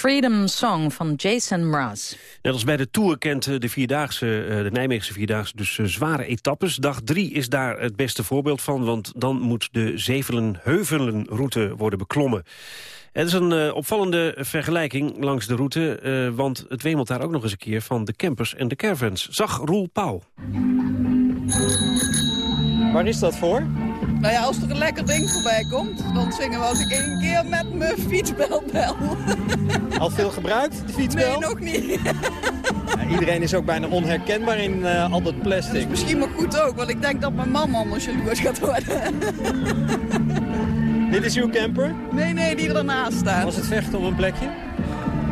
Freedom Song van Jason Mraz. Net als bij de Tour kent eh, de, Vierdaagse, eh, de Nijmeegse Vierdaagse dus eh, zware etappes. Dag drie is daar het beste voorbeeld van, want dan moet de Zevelen-Heuvelenroute worden beklommen. Het is een eh, opvallende vergelijking langs de route, eh, want het wemelt daar ook nog eens een keer van de campers en de caravans. Zag Roel Pauw. Waar is dat voor? Nou ja, als er een lekker ding voorbij komt, dan zingen we als ik één keer met mijn fietsbel bel. Al veel gebruikt, de fietsbel? Nee, nog niet. Ja, iedereen is ook bijna onherkenbaar in eh, al dat plastic. Misschien maar goed ook, want ik denk dat mijn man anders jaloers gaat worden. Dit is uw camper? Nee, nee, die ernaast staat. Was het vechten om een plekje?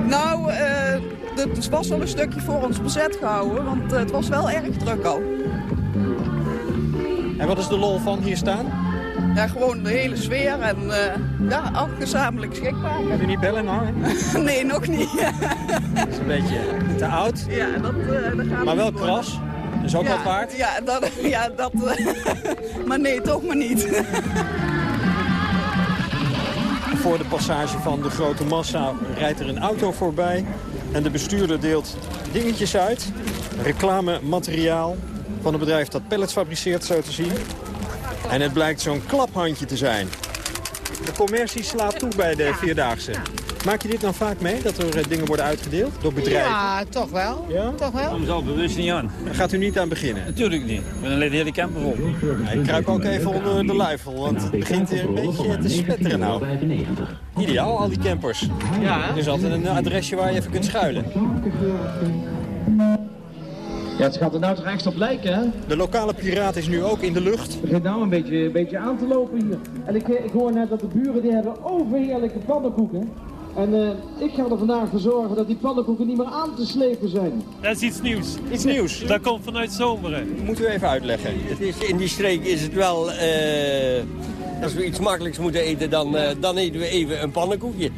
Nou, eh het was wel een stukje voor ons bezet gehouden, want eh, het was wel erg druk al. En wat is de lol van hier staan? Ja, gewoon de hele sfeer en eh, ja, ook gezamenlijk schik maken. Heb je niet bellen nou? hè? nee, nog niet. Dat is een beetje te oud. Ja, dat, eh, dat gaat Maar wel kras. Dus ook ja, wat waard. Ja, dat, ja, dat eh, maar nee, toch maar niet. Voor de passage van de grote massa rijdt er een auto voorbij. En de bestuurder deelt dingetjes uit. Reclamemateriaal van een bedrijf dat pallets fabriceert, zo te zien. En het blijkt zo'n klaphandje te zijn. De commercie slaat toe bij de Vierdaagse. Maak je dit nou vaak mee, dat er eh, dingen worden uitgedeeld door bedrijven? Ja, toch wel. Ja? Toch wel. Kom zelf bewust niet aan. Daar gaat u niet aan beginnen? Natuurlijk niet. Ik ben alleen de hele camper vol. ik kruip ook even onder de luifel, want het begint hier een beetje te spetteren nou. Ideaal, al die campers. Ja, Er is altijd een adresje waar je even kunt schuilen. Ja, het gaat er nou toch echt op lijken, hè? De lokale piraat is nu ook in de lucht. Het begint nou een beetje, een beetje aan te lopen hier. En ik, ik hoor net dat de buren die hebben overheerlijke pannenkoeken. En eh, ik ga er vandaag voor zorgen dat die pannenkoeken niet meer aan te slepen zijn. Dat is iets nieuws. Iets nieuws? Dat komt vanuit Zomeren. Moeten we even uitleggen. Het is, in die streek is het wel... eh, als we iets makkelijks moeten eten, dan, eh, dan eten we even een pannenkoekje.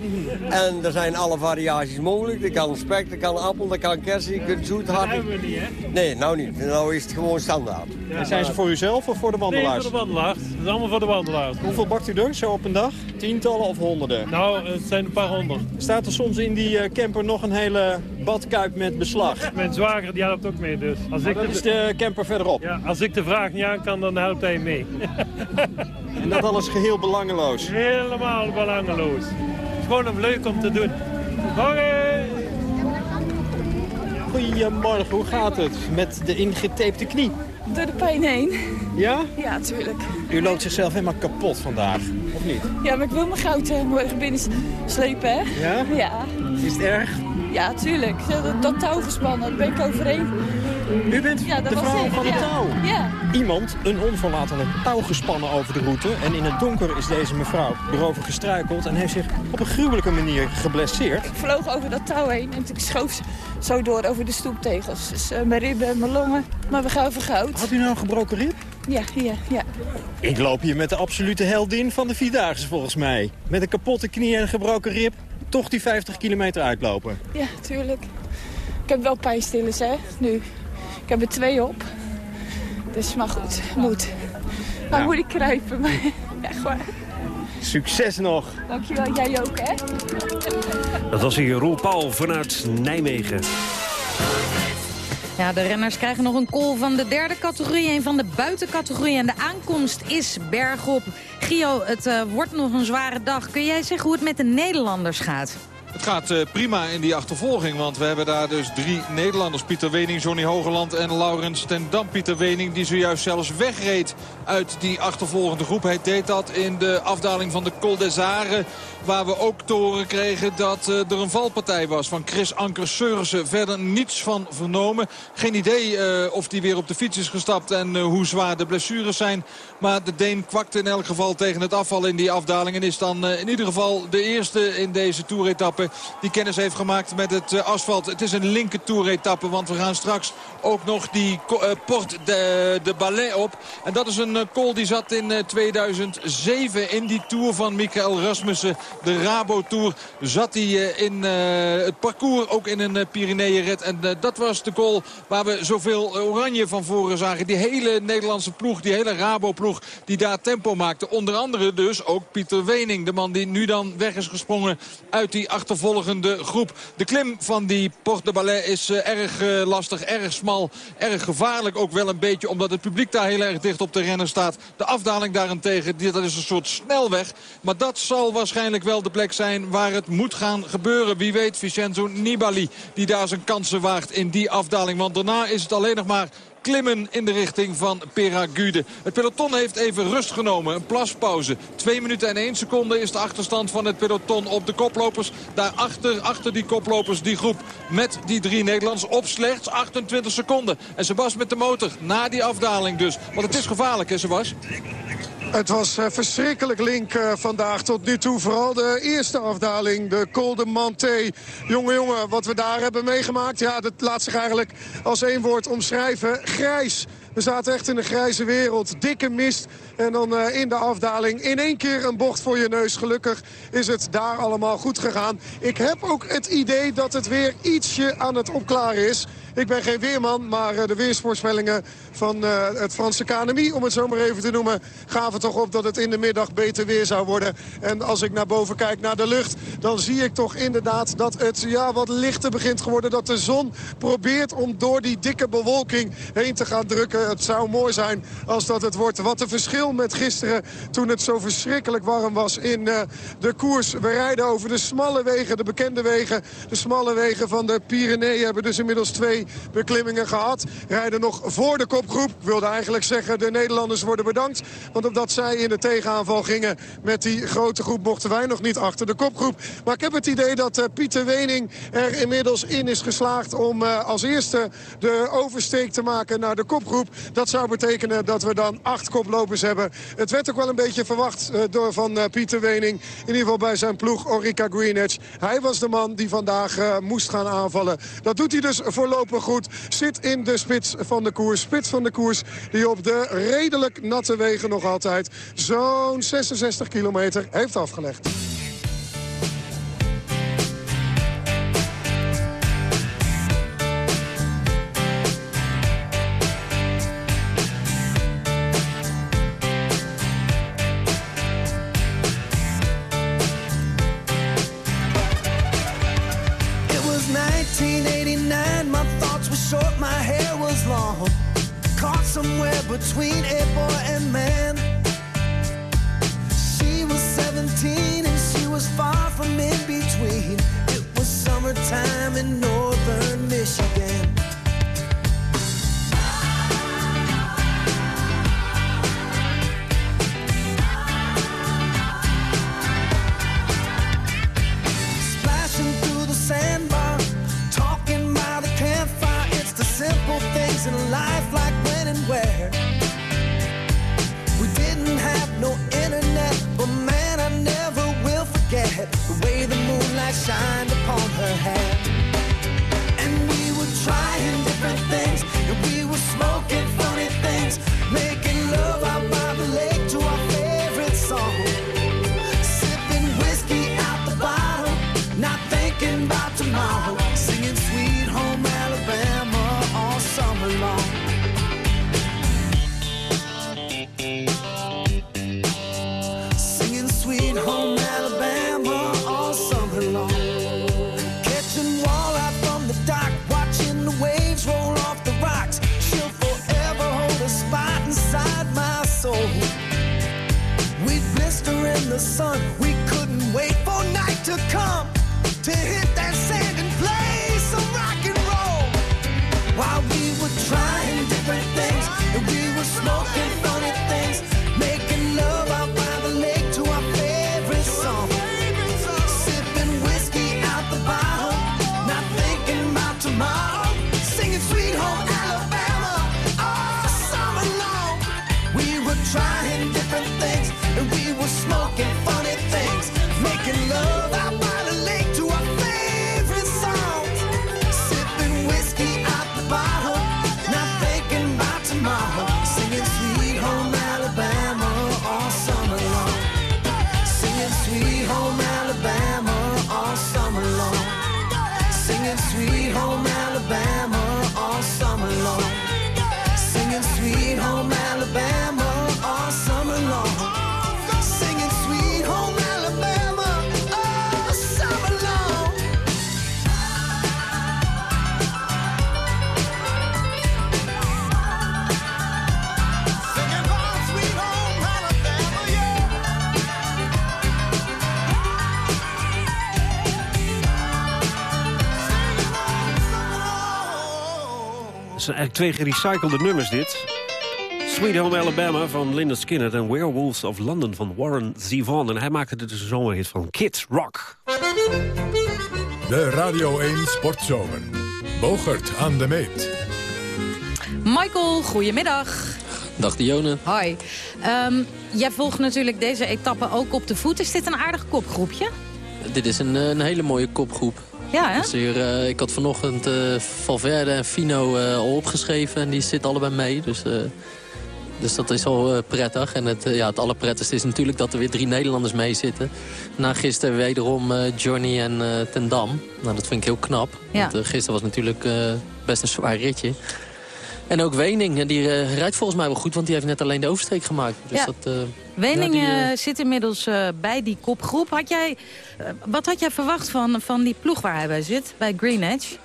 En er zijn alle variaties mogelijk. Er kan spek, er kan appel, er kan kersen, je kunt zoet, Dat hartig. hebben we niet, hè? Nee, nou niet. Nou is het gewoon standaard. en zijn ze voor uzelf of voor de Nee, wandelaars? voor de wandelaars. Dat is allemaal voor de wandelaars. Hoeveel bakt u er zo op een dag? Tientallen of honderden? Nou, het zijn een paar honderd. Staat er soms in die eh, camper nog een hele badkuip met beslag? Mijn zwager die helpt ook mee, dus. Als ik dat de, is de camper verderop. ja, als ik de vraag niet aan kan, dan helpt hij mee. En dat alles geheel belangeloos. Helemaal belangeloos. Het is gewoon leuk om te doen. Morgen! Goedemorgen, hoe gaat het met de ingetapte knie? Door de pijn heen. Ja? Ja, tuurlijk. U loopt zichzelf helemaal kapot vandaag, of niet? Ja, maar ik wil mijn goud eh, morgen binnen slepen, hè? Ja? Ja. Is het erg? Ja, tuurlijk. Dat, dat touw gespannen, daar ben ik overheen. U bent Ja, de vrouw van het ja. touw. Ja. Iemand, een onverlatelijk touw gespannen over de route. En in het donker is deze mevrouw erover gestruikeld en heeft zich op een gruwelijke manier geblesseerd. Ik vloog over dat touw heen en ik schoof zo door over de stoeptegels. Dus eh, mijn ribben en mijn longen. Maar we gaan voor goud. Had u nou een gebroken rib? Ja, ja, ja. Ik loop hier met de absolute heldin van de Vierdaagse volgens mij. Met een kapotte knie en een gebroken rib. Toch die 50 kilometer uitlopen. Ja, tuurlijk. Ik heb wel pijnstillers, hè, nu. Ik heb er twee op. Dus, maar goed, moet. Nou Ja. moet ik kruipen, maar echt waar. Succes nog. Dankjewel, jij ook, hè? Dat was hier Roel Paul vanuit Nijmegen. Ja, de renners krijgen nog een call van de derde categorie. Een van de buitencategorieën. En de aankomst is bergop. Gio, het eh, wordt nog een zware dag. Kun jij zeggen hoe het met de Nederlanders gaat? Het gaat eh, prima in die achtervolging, want we hebben daar dus drie Nederlanders. Pieter Wening, Johnny Hogeland en Laurens ten Dam. Pieter Wening die zojuist zelfs wegreed uit die achtervolgende groep. Hij deed dat in de afdaling van de Col des Arts. Waar we ook te horen kregen dat eh, er een valpartij was van Chris Anker Seurissen. Verder niets van vernomen. Geen idee eh, of die weer op de fiets is gestapt en hoe zwaar de blessures zijn. Maar de Deen kwakte in elk geval tegen het afval in die afdaling. En is dan in ieder geval de eerste in deze toeretappe die kennis heeft gemaakt met het eh, asfalt. Het is een linker toeretappe, want we gaan straks ook nog die eh, Port de, de Ballet op. En dat is een eh, call die zat in eh, 2007 in die tour van Michael Rasmussen. De Rabo Tour zat hij eh, in eh, het parcours, ook in een Pyreneeënrit. En eh, dat was de call waar we zoveel eh, oranje van voren zagen. Die hele Nederlandse ploeg, die hele Rabo-ploeg die daar tempo maakte. Onder andere dus ook Pieter Wening, de man die nu dan weg is gesprongen uit die achtervolgende groep. De klim van die Port de Ballet is eh, erg eh, lastig, erg smal, erg gevaarlijk ook wel een beetje. Omdat het publiek daar heel erg dicht op de renner staat. De afdaling daarentegen, dat is een soort snelweg. Maar dat zal waarschijnlijk wel de plek zijn waar het moet gaan gebeuren. Wie weet Vincenzo Nibali die daar zijn kansen waagt in die afdaling. Want daarna is het alleen nog maar klimmen in de richting van Peragude. Het peloton heeft even rust genomen. Een plaspauze. 2 minuten en 1 seconde is de achterstand van het peloton op de koplopers. Daarachter, achter die koplopers, die groep met die drie Nederlands op slechts 28 seconden. En Sebas met de motor na die afdaling dus. Want het is gevaarlijk hè Sebas? Het was eh, verschrikkelijk link eh, vandaag tot nu toe. Vooral de eerste afdaling, de Col de Manté. Jongen, jongen, wat we daar hebben meegemaakt. Ja, dat laat zich eigenlijk als één woord omschrijven. Grijs. We zaten echt in een grijze wereld. Dikke mist. En dan eh, in de afdaling in één keer een bocht voor je neus. Gelukkig is het daar allemaal goed gegaan. Ik heb ook het idee dat het weer ietsje aan het opklaren is. Ik ben geen weerman, maar eh, de weersvoorspellingen van eh, het Franse KNMI, om het zo maar even te noemen, gaven toch op dat het in de middag beter weer zou worden. En als ik naar boven kijk, naar de lucht, dan zie ik toch inderdaad dat het ja, wat lichter begint geworden. Dat de zon probeert om door die dikke bewolking heen te gaan drukken. Het zou mooi zijn als dat het wordt. Wat een verschil met gisteren toen het zo verschrikkelijk warm was in eh, de koers. We rijden over de smalle wegen, de bekende wegen. De smalle wegen van de Pyreneeën hebben dus inmiddels twee beklimmingen gehad. Rijden nog voor de kopgroep. Ik wilde eigenlijk zeggen de Nederlanders worden bedankt. Want omdat zij in de tegenaanval gingen met die grote groep... mochten wij nog niet achter de kopgroep. Maar ik heb het idee dat uh, Pieter Wening er inmiddels in is geslaagd... om uh, als eerste de oversteek te maken naar de kopgroep. Dat zou betekenen dat we dan acht koplopers hebben. Het werd ook wel een beetje verwacht uh, door van Pieter Wening. In ieder geval bij zijn ploeg Orica Greenedge. Hij was de man die vandaag moest gaan aanvallen. Dat doet hij dus voorlopig goed. Zit in de spits van de koers. Spits van de koers die op de redelijk natte wegen nog altijd zo'n 66 kilometer heeft afgelegd. Between a boy and man. She was 17 and she was far from in between. It was summertime in northern Het zijn eigenlijk twee gerecyclede nummers dit. Sweet Home Alabama van Linda Skinner en Werewolves of London van Warren Zevon. En hij maakte er dus een zomerhit van Kids Rock. De Radio 1 Sportzomer. Bogert aan de meet. Michael, goedemiddag. Dag Dione. Hoi. Ehm, jij volgt natuurlijk deze etappe ook op de voet. Is dit een aardig kopgroepje? Dit is een, eh, een hele mooie kopgroep. Ja, hè? Dus hier, eh, ik had vanochtend eh, Valverde en Fino eh, al opgeschreven en die zitten allebei mee. Dus, dus dat is al prettig. En het, ja, het allerprettigste is natuurlijk dat er weer drie Nederlanders mee zitten. Na gisteren wederom Johnny en Ten Dam. Nou, dat vind ik heel knap. Ja. Want gisteren was natuurlijk best een zwaar ritje. En ook Wening, en die eh, rijdt volgens mij wel goed, want die heeft net alleen de oversteek gemaakt. Dus Ja. dat, eh, Wening ja, die, eh, zit inmiddels bij die kopgroep. Had jij, wat had jij verwacht van, van die ploeg waar hij bij zit, bij Green Edge?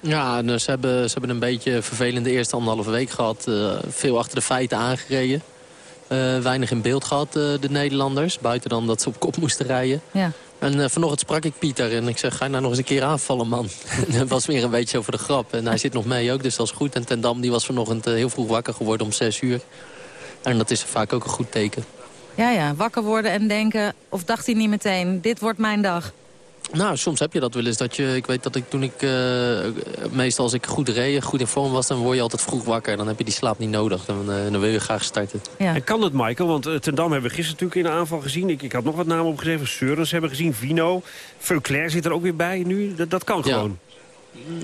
Ja, nou, ze, hebben, ze hebben een beetje een vervelende eerste anderhalve week gehad. Eh, veel achter de feiten aangereden. Eh, weinig in beeld gehad, eh, de Nederlanders. Buiten dan dat ze op kop moesten rijden. Ja. En uh, vanochtend sprak ik Pieter en ik zeg, ga je nou nog eens een keer aanvallen, man. dat was weer een beetje over de grap. En hij zit nog mee ook, dus dat is goed. En Ten Dam die was vanochtend heel vroeg wakker geworden om zes uur. En dat is vaak ook een goed teken. Ja, ja, wakker worden en denken, of dacht hij niet meteen, dit wordt mijn dag? Nou, soms heb je dat wel eens. Dat je, ik weet dat ik toen ik, uh, meestal als ik goed reed, goed in vorm was... dan word je altijd vroeg wakker. Dan heb je die slaap niet nodig. Dan, uh, dan wil je graag starten. Ja. En kan het, Michael? Want uh, Ten Dam hebben we gisteren natuurlijk in de aanval gezien. Ik, ik had nog wat namen opgeschreven. Seurens hebben gezien, Vino. Veuclair zit er ook weer bij nu. Dat, dat kan gewoon. Ja.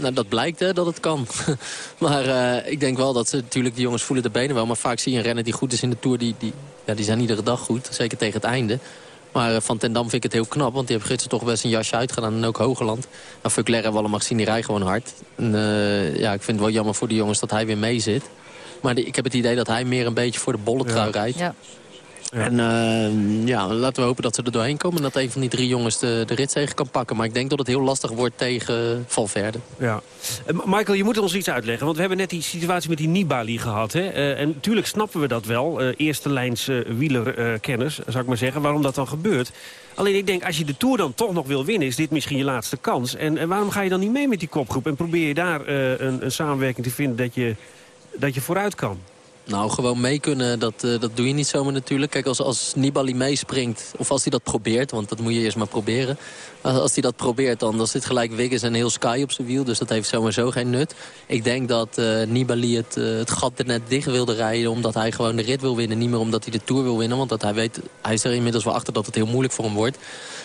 Nou, dat blijkt hè, dat het kan. maar uh, ik denk wel dat ze natuurlijk, die jongens voelen de benen wel. Maar vaak zie je een renner die goed is in de Tour. Die, die, ja, die zijn iedere dag goed. Zeker tegen het einde. Maar uh, van Ten Dam vind ik het heel knap. Want die heeft gisteren toch best een jasje uitgedaan. En ook Hogeland. Nou, hebben we allemaal gezien. Die rijdt gewoon hard. En, uh, ja, ik vind het wel jammer voor die jongens dat hij weer mee zit. Maar die, ik heb het idee dat hij meer een beetje voor de bolle trui ja. rijdt. Ja. Ja. En uh, ja, laten we hopen dat ze er doorheen komen. En dat een van die drie jongens de, de ritzege kan pakken. Maar ik denk dat het heel lastig wordt tegen Valverde. Ja. Uh, Michael, je moet ons iets uitleggen. Want we hebben net die situatie met die Nibali gehad. Hè? Uh, en natuurlijk snappen we dat wel. eerste lijns wielerkennis, zou ik maar zeggen. Waarom dat dan gebeurt. Alleen ik denk, als je de Tour dan toch nog wil winnen... is dit misschien je laatste kans. En, en waarom ga je dan niet mee met die kopgroep? En probeer je daar een, een samenwerking te vinden dat je, dat je vooruit kan? Nou, gewoon mee kunnen, dat, uh, dat doe je niet zomaar natuurlijk. Kijk, als, als Nibali meespringt, of als hij dat probeert... want dat moet je eerst maar proberen. Als hij dat probeert, dan, dan zit gelijk Wiggins en heel Sky op zijn wiel. Dus dat heeft zomaar zo geen nut. Ik denk dat uh, Nibali het, uh, het gat er net dicht wilde rijden... omdat hij gewoon de rit wil winnen. Niet meer omdat hij de Tour wil winnen. Want dat hij, weet, hij is er inmiddels wel achter dat het heel moeilijk voor hem wordt.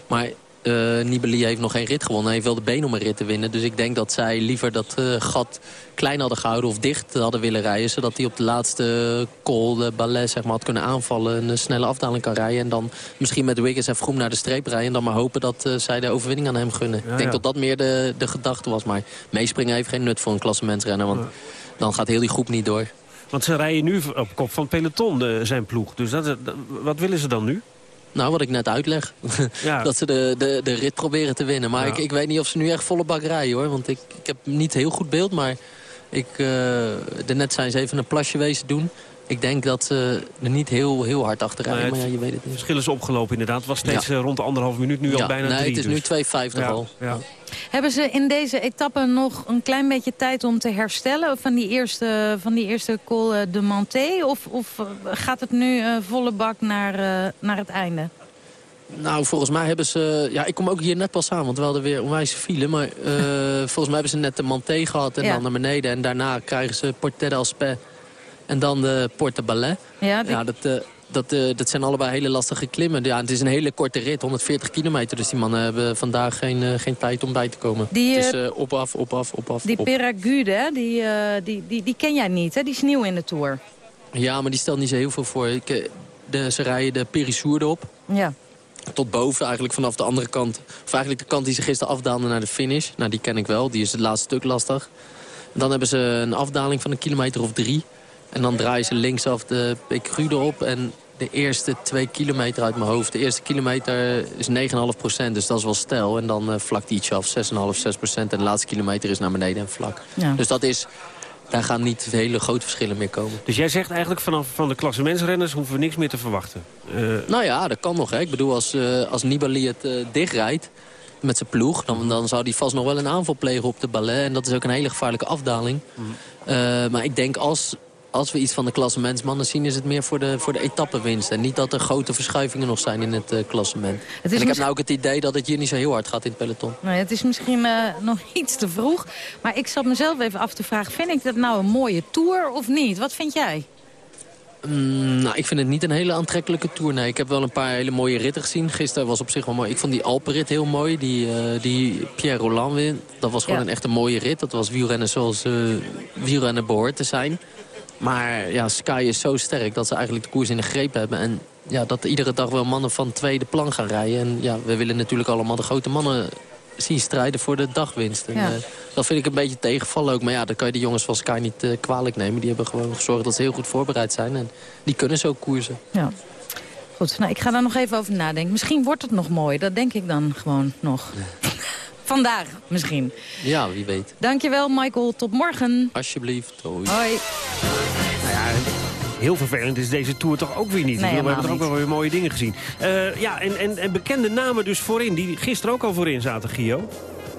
Maar uh, Nibali heeft nog geen rit gewonnen. Hij heeft wel de been om een rit te winnen. Dus ik denk dat zij liever dat uh, gat klein hadden gehouden of dicht hadden willen rijden. Zodat hij op de laatste col, de ballet, zeg maar, had kunnen aanvallen. En een snelle afdaling kan rijden. En dan misschien met Wiggins en Vroom naar de streep rijden. En dan maar hopen dat uh, zij de overwinning aan hem gunnen. Ja, ik denk ja. dat dat meer de, de gedachte was. Maar meespringen heeft geen nut voor een klassementsrenner. Want ja. dan gaat heel die groep niet door. Want ze rijden nu op kop van peloton, zijn ploeg. Dus dat, dat, wat willen ze dan nu? Nou, wat ik net uitleg. Ja. dat ze de, de, de rit proberen te winnen. Maar ja. ik, ik weet niet of ze nu echt volle bak rijden, hoor. Want ik, ik heb niet heel goed beeld, maar... Ik, uh, net zijn ze even een plasje wezen doen. Ik denk dat ze er niet heel, heel hard achter rijden, maar ja, je weet het niet. verschil is opgelopen inderdaad. Het was steeds ja. rond de anderhalf minuut, nu al bijna nee, drie. het is dus. nu 2,50 al. Hebben ze in deze etappe nog een klein beetje tijd om te herstellen... van die eerste, van die eerste Col de Manté? Of, of gaat het nu uh, volle bak naar, uh, naar het einde? Nou, volgens mij hebben ze... Ja, ik kom ook hier net pas aan, want we hadden weer onwijs file. Maar uh, volgens mij hebben ze net de Manté gehad en ja. dan naar beneden. En daarna krijgen ze Porte d'Alspet en dan de Porte Ballet. Ja, die... ja dat, uh, dat, uh, dat zijn allebei hele lastige klimmen. Ja, het is een hele korte rit, 140 kilometer. Dus die mannen hebben vandaag geen, geen tijd om bij te komen. Die, het is op, af, op, af, op, af. Die op. Peragude, die, die, die, die ken jij niet, hè? Die is nieuw in de Tour. Ja, maar die stelt niet zo heel veel voor. Ik, de, ze rijden de Périssourde op. Ja tot boven, eigenlijk vanaf de andere kant. Of eigenlijk de kant die ze gisteren afdaalden naar de finish. Nou, die ken ik wel. Die is het laatste stuk lastig. En dan hebben ze een afdaling van een kilometer of drie. En dan draaien ze linksaf de Pécrude op. En de eerste twee kilometer uit mijn hoofd. De eerste kilometer is 9,5 procent, dus dat is wel stijl. En dan uh, vlakt ietsje af, 6,5, 6 procent. En de laatste kilometer is naar beneden en vlak. Ja. Dus dat is... Daar gaan niet hele grote verschillen meer komen. Dus jij zegt eigenlijk vanaf van de klassementsrenners hoeven we niks meer te verwachten? Uh... Nou ja, dat kan nog. Hè. Ik bedoel, als, uh, als Nibali het uh, dichtrijdt... met zijn ploeg. Dan, dan zou hij vast nog wel een aanval plegen op de ballet. En dat is ook een hele gevaarlijke afdaling. Eh, maar ik denk als, als we iets van de klassementsmannen zien... is het meer voor de, voor de etappenwinst. En niet dat er grote verschuivingen nog zijn in het eh, klassement. en ik heb nou ook het idee dat het hier niet zo heel hard gaat in het peloton. Het is misschien eh, nog iets te vroeg. Maar ik zat mezelf even af te vragen... vind ik dat nou een mooie tour of niet? Wat vind jij? Mm, nou, ik vind het niet een hele aantrekkelijke tour. Nee, ik heb wel een paar hele mooie ritten gezien. Gisteren was op zich wel mooi. Ik vond die Alpenrit heel mooi. Die, eh, die Pierre Roland win. Dat was gewoon Ja. een echt een mooie rit. Dat was wielrennen zoals wielrennen behoort te zijn. Maar ja, Sky is zo sterk dat ze eigenlijk de koers in de greep hebben. En ja, dat iedere dag wel mannen van tweede plan gaan rijden. En ja, we willen natuurlijk allemaal de grote mannen zien strijden voor de dagwinst. En, Ja. eh, dat vind ik een beetje tegenvallen ook. Maar ja, dan kan je de jongens van Sky niet eh, kwalijk nemen. Die hebben gewoon gezorgd dat ze heel goed voorbereid zijn. En die kunnen zo koersen. Ja. Goed, nou, ik ga daar nog even over nadenken. Misschien wordt het nog mooi, dat denk ik dan gewoon nog. Vandaag misschien. Ja, wie weet. Dankjewel, Michael. Tot morgen. Alsjeblieft. Hoi. Hoi. Nou ja, heel vervelend is deze Tour toch ook weer niet. Nee, Ik bedoel, we hebben toch ook wel weer mooie dingen gezien. Eh, ja, en, en, en bekende namen dus voorin, die gisteren ook al voorin zaten, Gio.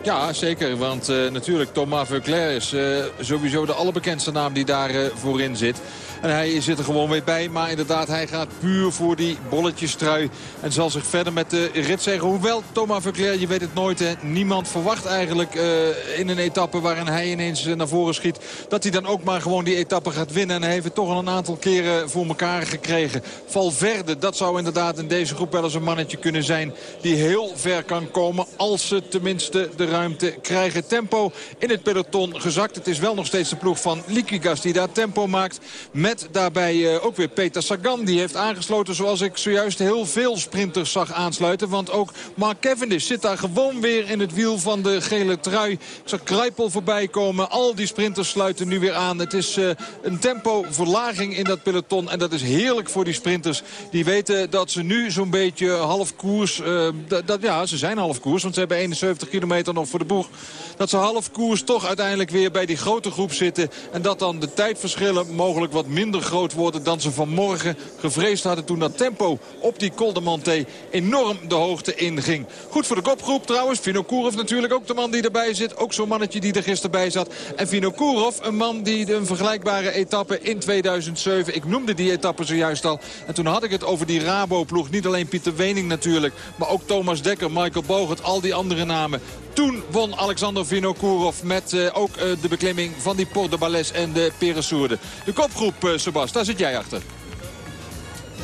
Ja, zeker. Want eh, natuurlijk Thomas Veuclair is eh, sowieso de allerbekendste naam die daar voorin zit. En hij zit er gewoon weer bij. Maar inderdaad, hij gaat puur voor die bolletjestrui. En zal zich verder met de rit zeggen. Hoewel Thomas Veuclair, je weet het nooit. Hè, niemand verwacht eigenlijk eh, in een etappe waarin hij ineens eh, naar voren schiet. Dat hij dan ook maar gewoon die etappe gaat winnen. En hij heeft het toch al een aantal keren voor elkaar gekregen. Valverde, dat zou inderdaad in deze groep wel eens een mannetje kunnen zijn. Die heel ver kan komen als ze tenminste de ruimte krijgen. Tempo in het peloton gezakt. Het is wel nog steeds de ploeg van Liquigas die daar tempo maakt. Met daarbij eh, ook weer Peter Sagan. Die heeft aangesloten zoals ik zojuist heel veel sprinters zag aansluiten. Want ook Mark Cavendish zit daar gewoon weer in het wiel van de gele trui. Ik zag Kruipel voorbij komen. Al die sprinters sluiten nu weer aan. Het is eh, een tempoverlaging in dat peloton. En dat is heerlijk voor die sprinters. Die weten dat ze nu zo'n beetje half koers... eh, dat- ja, ze zijn half koers. Want ze hebben 71 kilometer nog voor de boeg. Dat ze half koers toch uiteindelijk weer bij die grote groep zitten. En dat dan de tijdverschillen mogelijk wat minder groot worden... dan ze vanmorgen gevreesd hadden toen dat tempo op die Col de enorm de hoogte inging. Goed voor de kopgroep trouwens. Vinokourov natuurlijk ook de man die erbij zit. Ook zo'n mannetje die er gisteren bij zat. En Vinokourov, een man die een vergelijkbare etappe in 2007... ik noemde die etappe zojuist al. En toen had ik het over die Rabo-ploeg. Niet alleen Pieter Wening natuurlijk. Maar ook Thomas Dekker, Michael Bogert, al die andere namen. Toen won Alexander Vinokourov met eh, ook eh, de beklimming van die Port de Balès en de Peresourde. De kopgroep, eh Sebas, daar zit jij achter.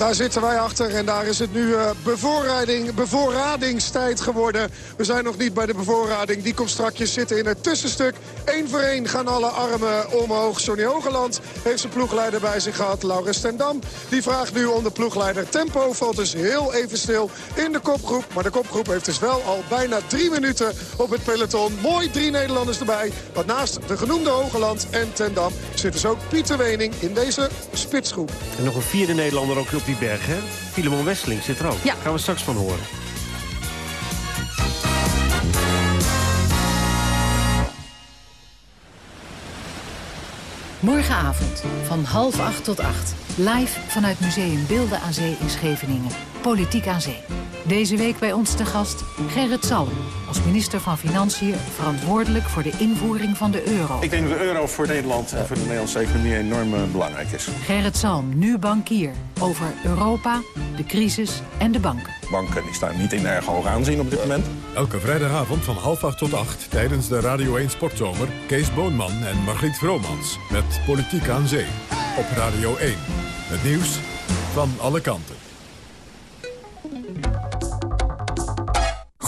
Daar zitten wij achter en daar is het nu eh, bevoorrading, bevoorradingstijd geworden. We zijn nog niet bij de bevoorrading. Die komt strakjes zitten in het tussenstuk. Eén voor één gaan alle armen omhoog. Sonny Hogeland heeft zijn ploegleider bij zich gehad. Laurens ten Dam die vraagt nu om de ploegleider. Tempo valt dus heel even stil in de kopgroep. Maar de kopgroep heeft dus wel al bijna drie minuten op het peloton. Mooi drie Nederlanders erbij. Want naast de genoemde Hogeland en ten Dam zit dus ook Pieter Wening in deze spitsgroep. En nog een vierde Nederlander ook op die berg, hè? Filemon Westeling zit er ook. Ja. Gaan we straks van horen. Morgenavond van half acht tot acht. Live vanuit Museum Beelden aan Zee in Scheveningen. Politiek aan Zee. Deze week bij ons te gast Gerrit Salm. Als minister van Financiën verantwoordelijk voor de invoering van de euro. Ik denk dat de euro voor Nederland en voor de Nederlandse economie enorm eh, belangrijk is. Gerrit Salm, nu bankier. Over Europa, de crisis en de banken. Banken die staan niet in erg hoog aanzien op dit moment. Elke vrijdagavond van half acht tot acht tijdens de Radio 1 Sportzomer... Kees Boonman en Margriet Vromans met Politiek aan Zee. Op Radio 1. Het nieuws van alle kanten.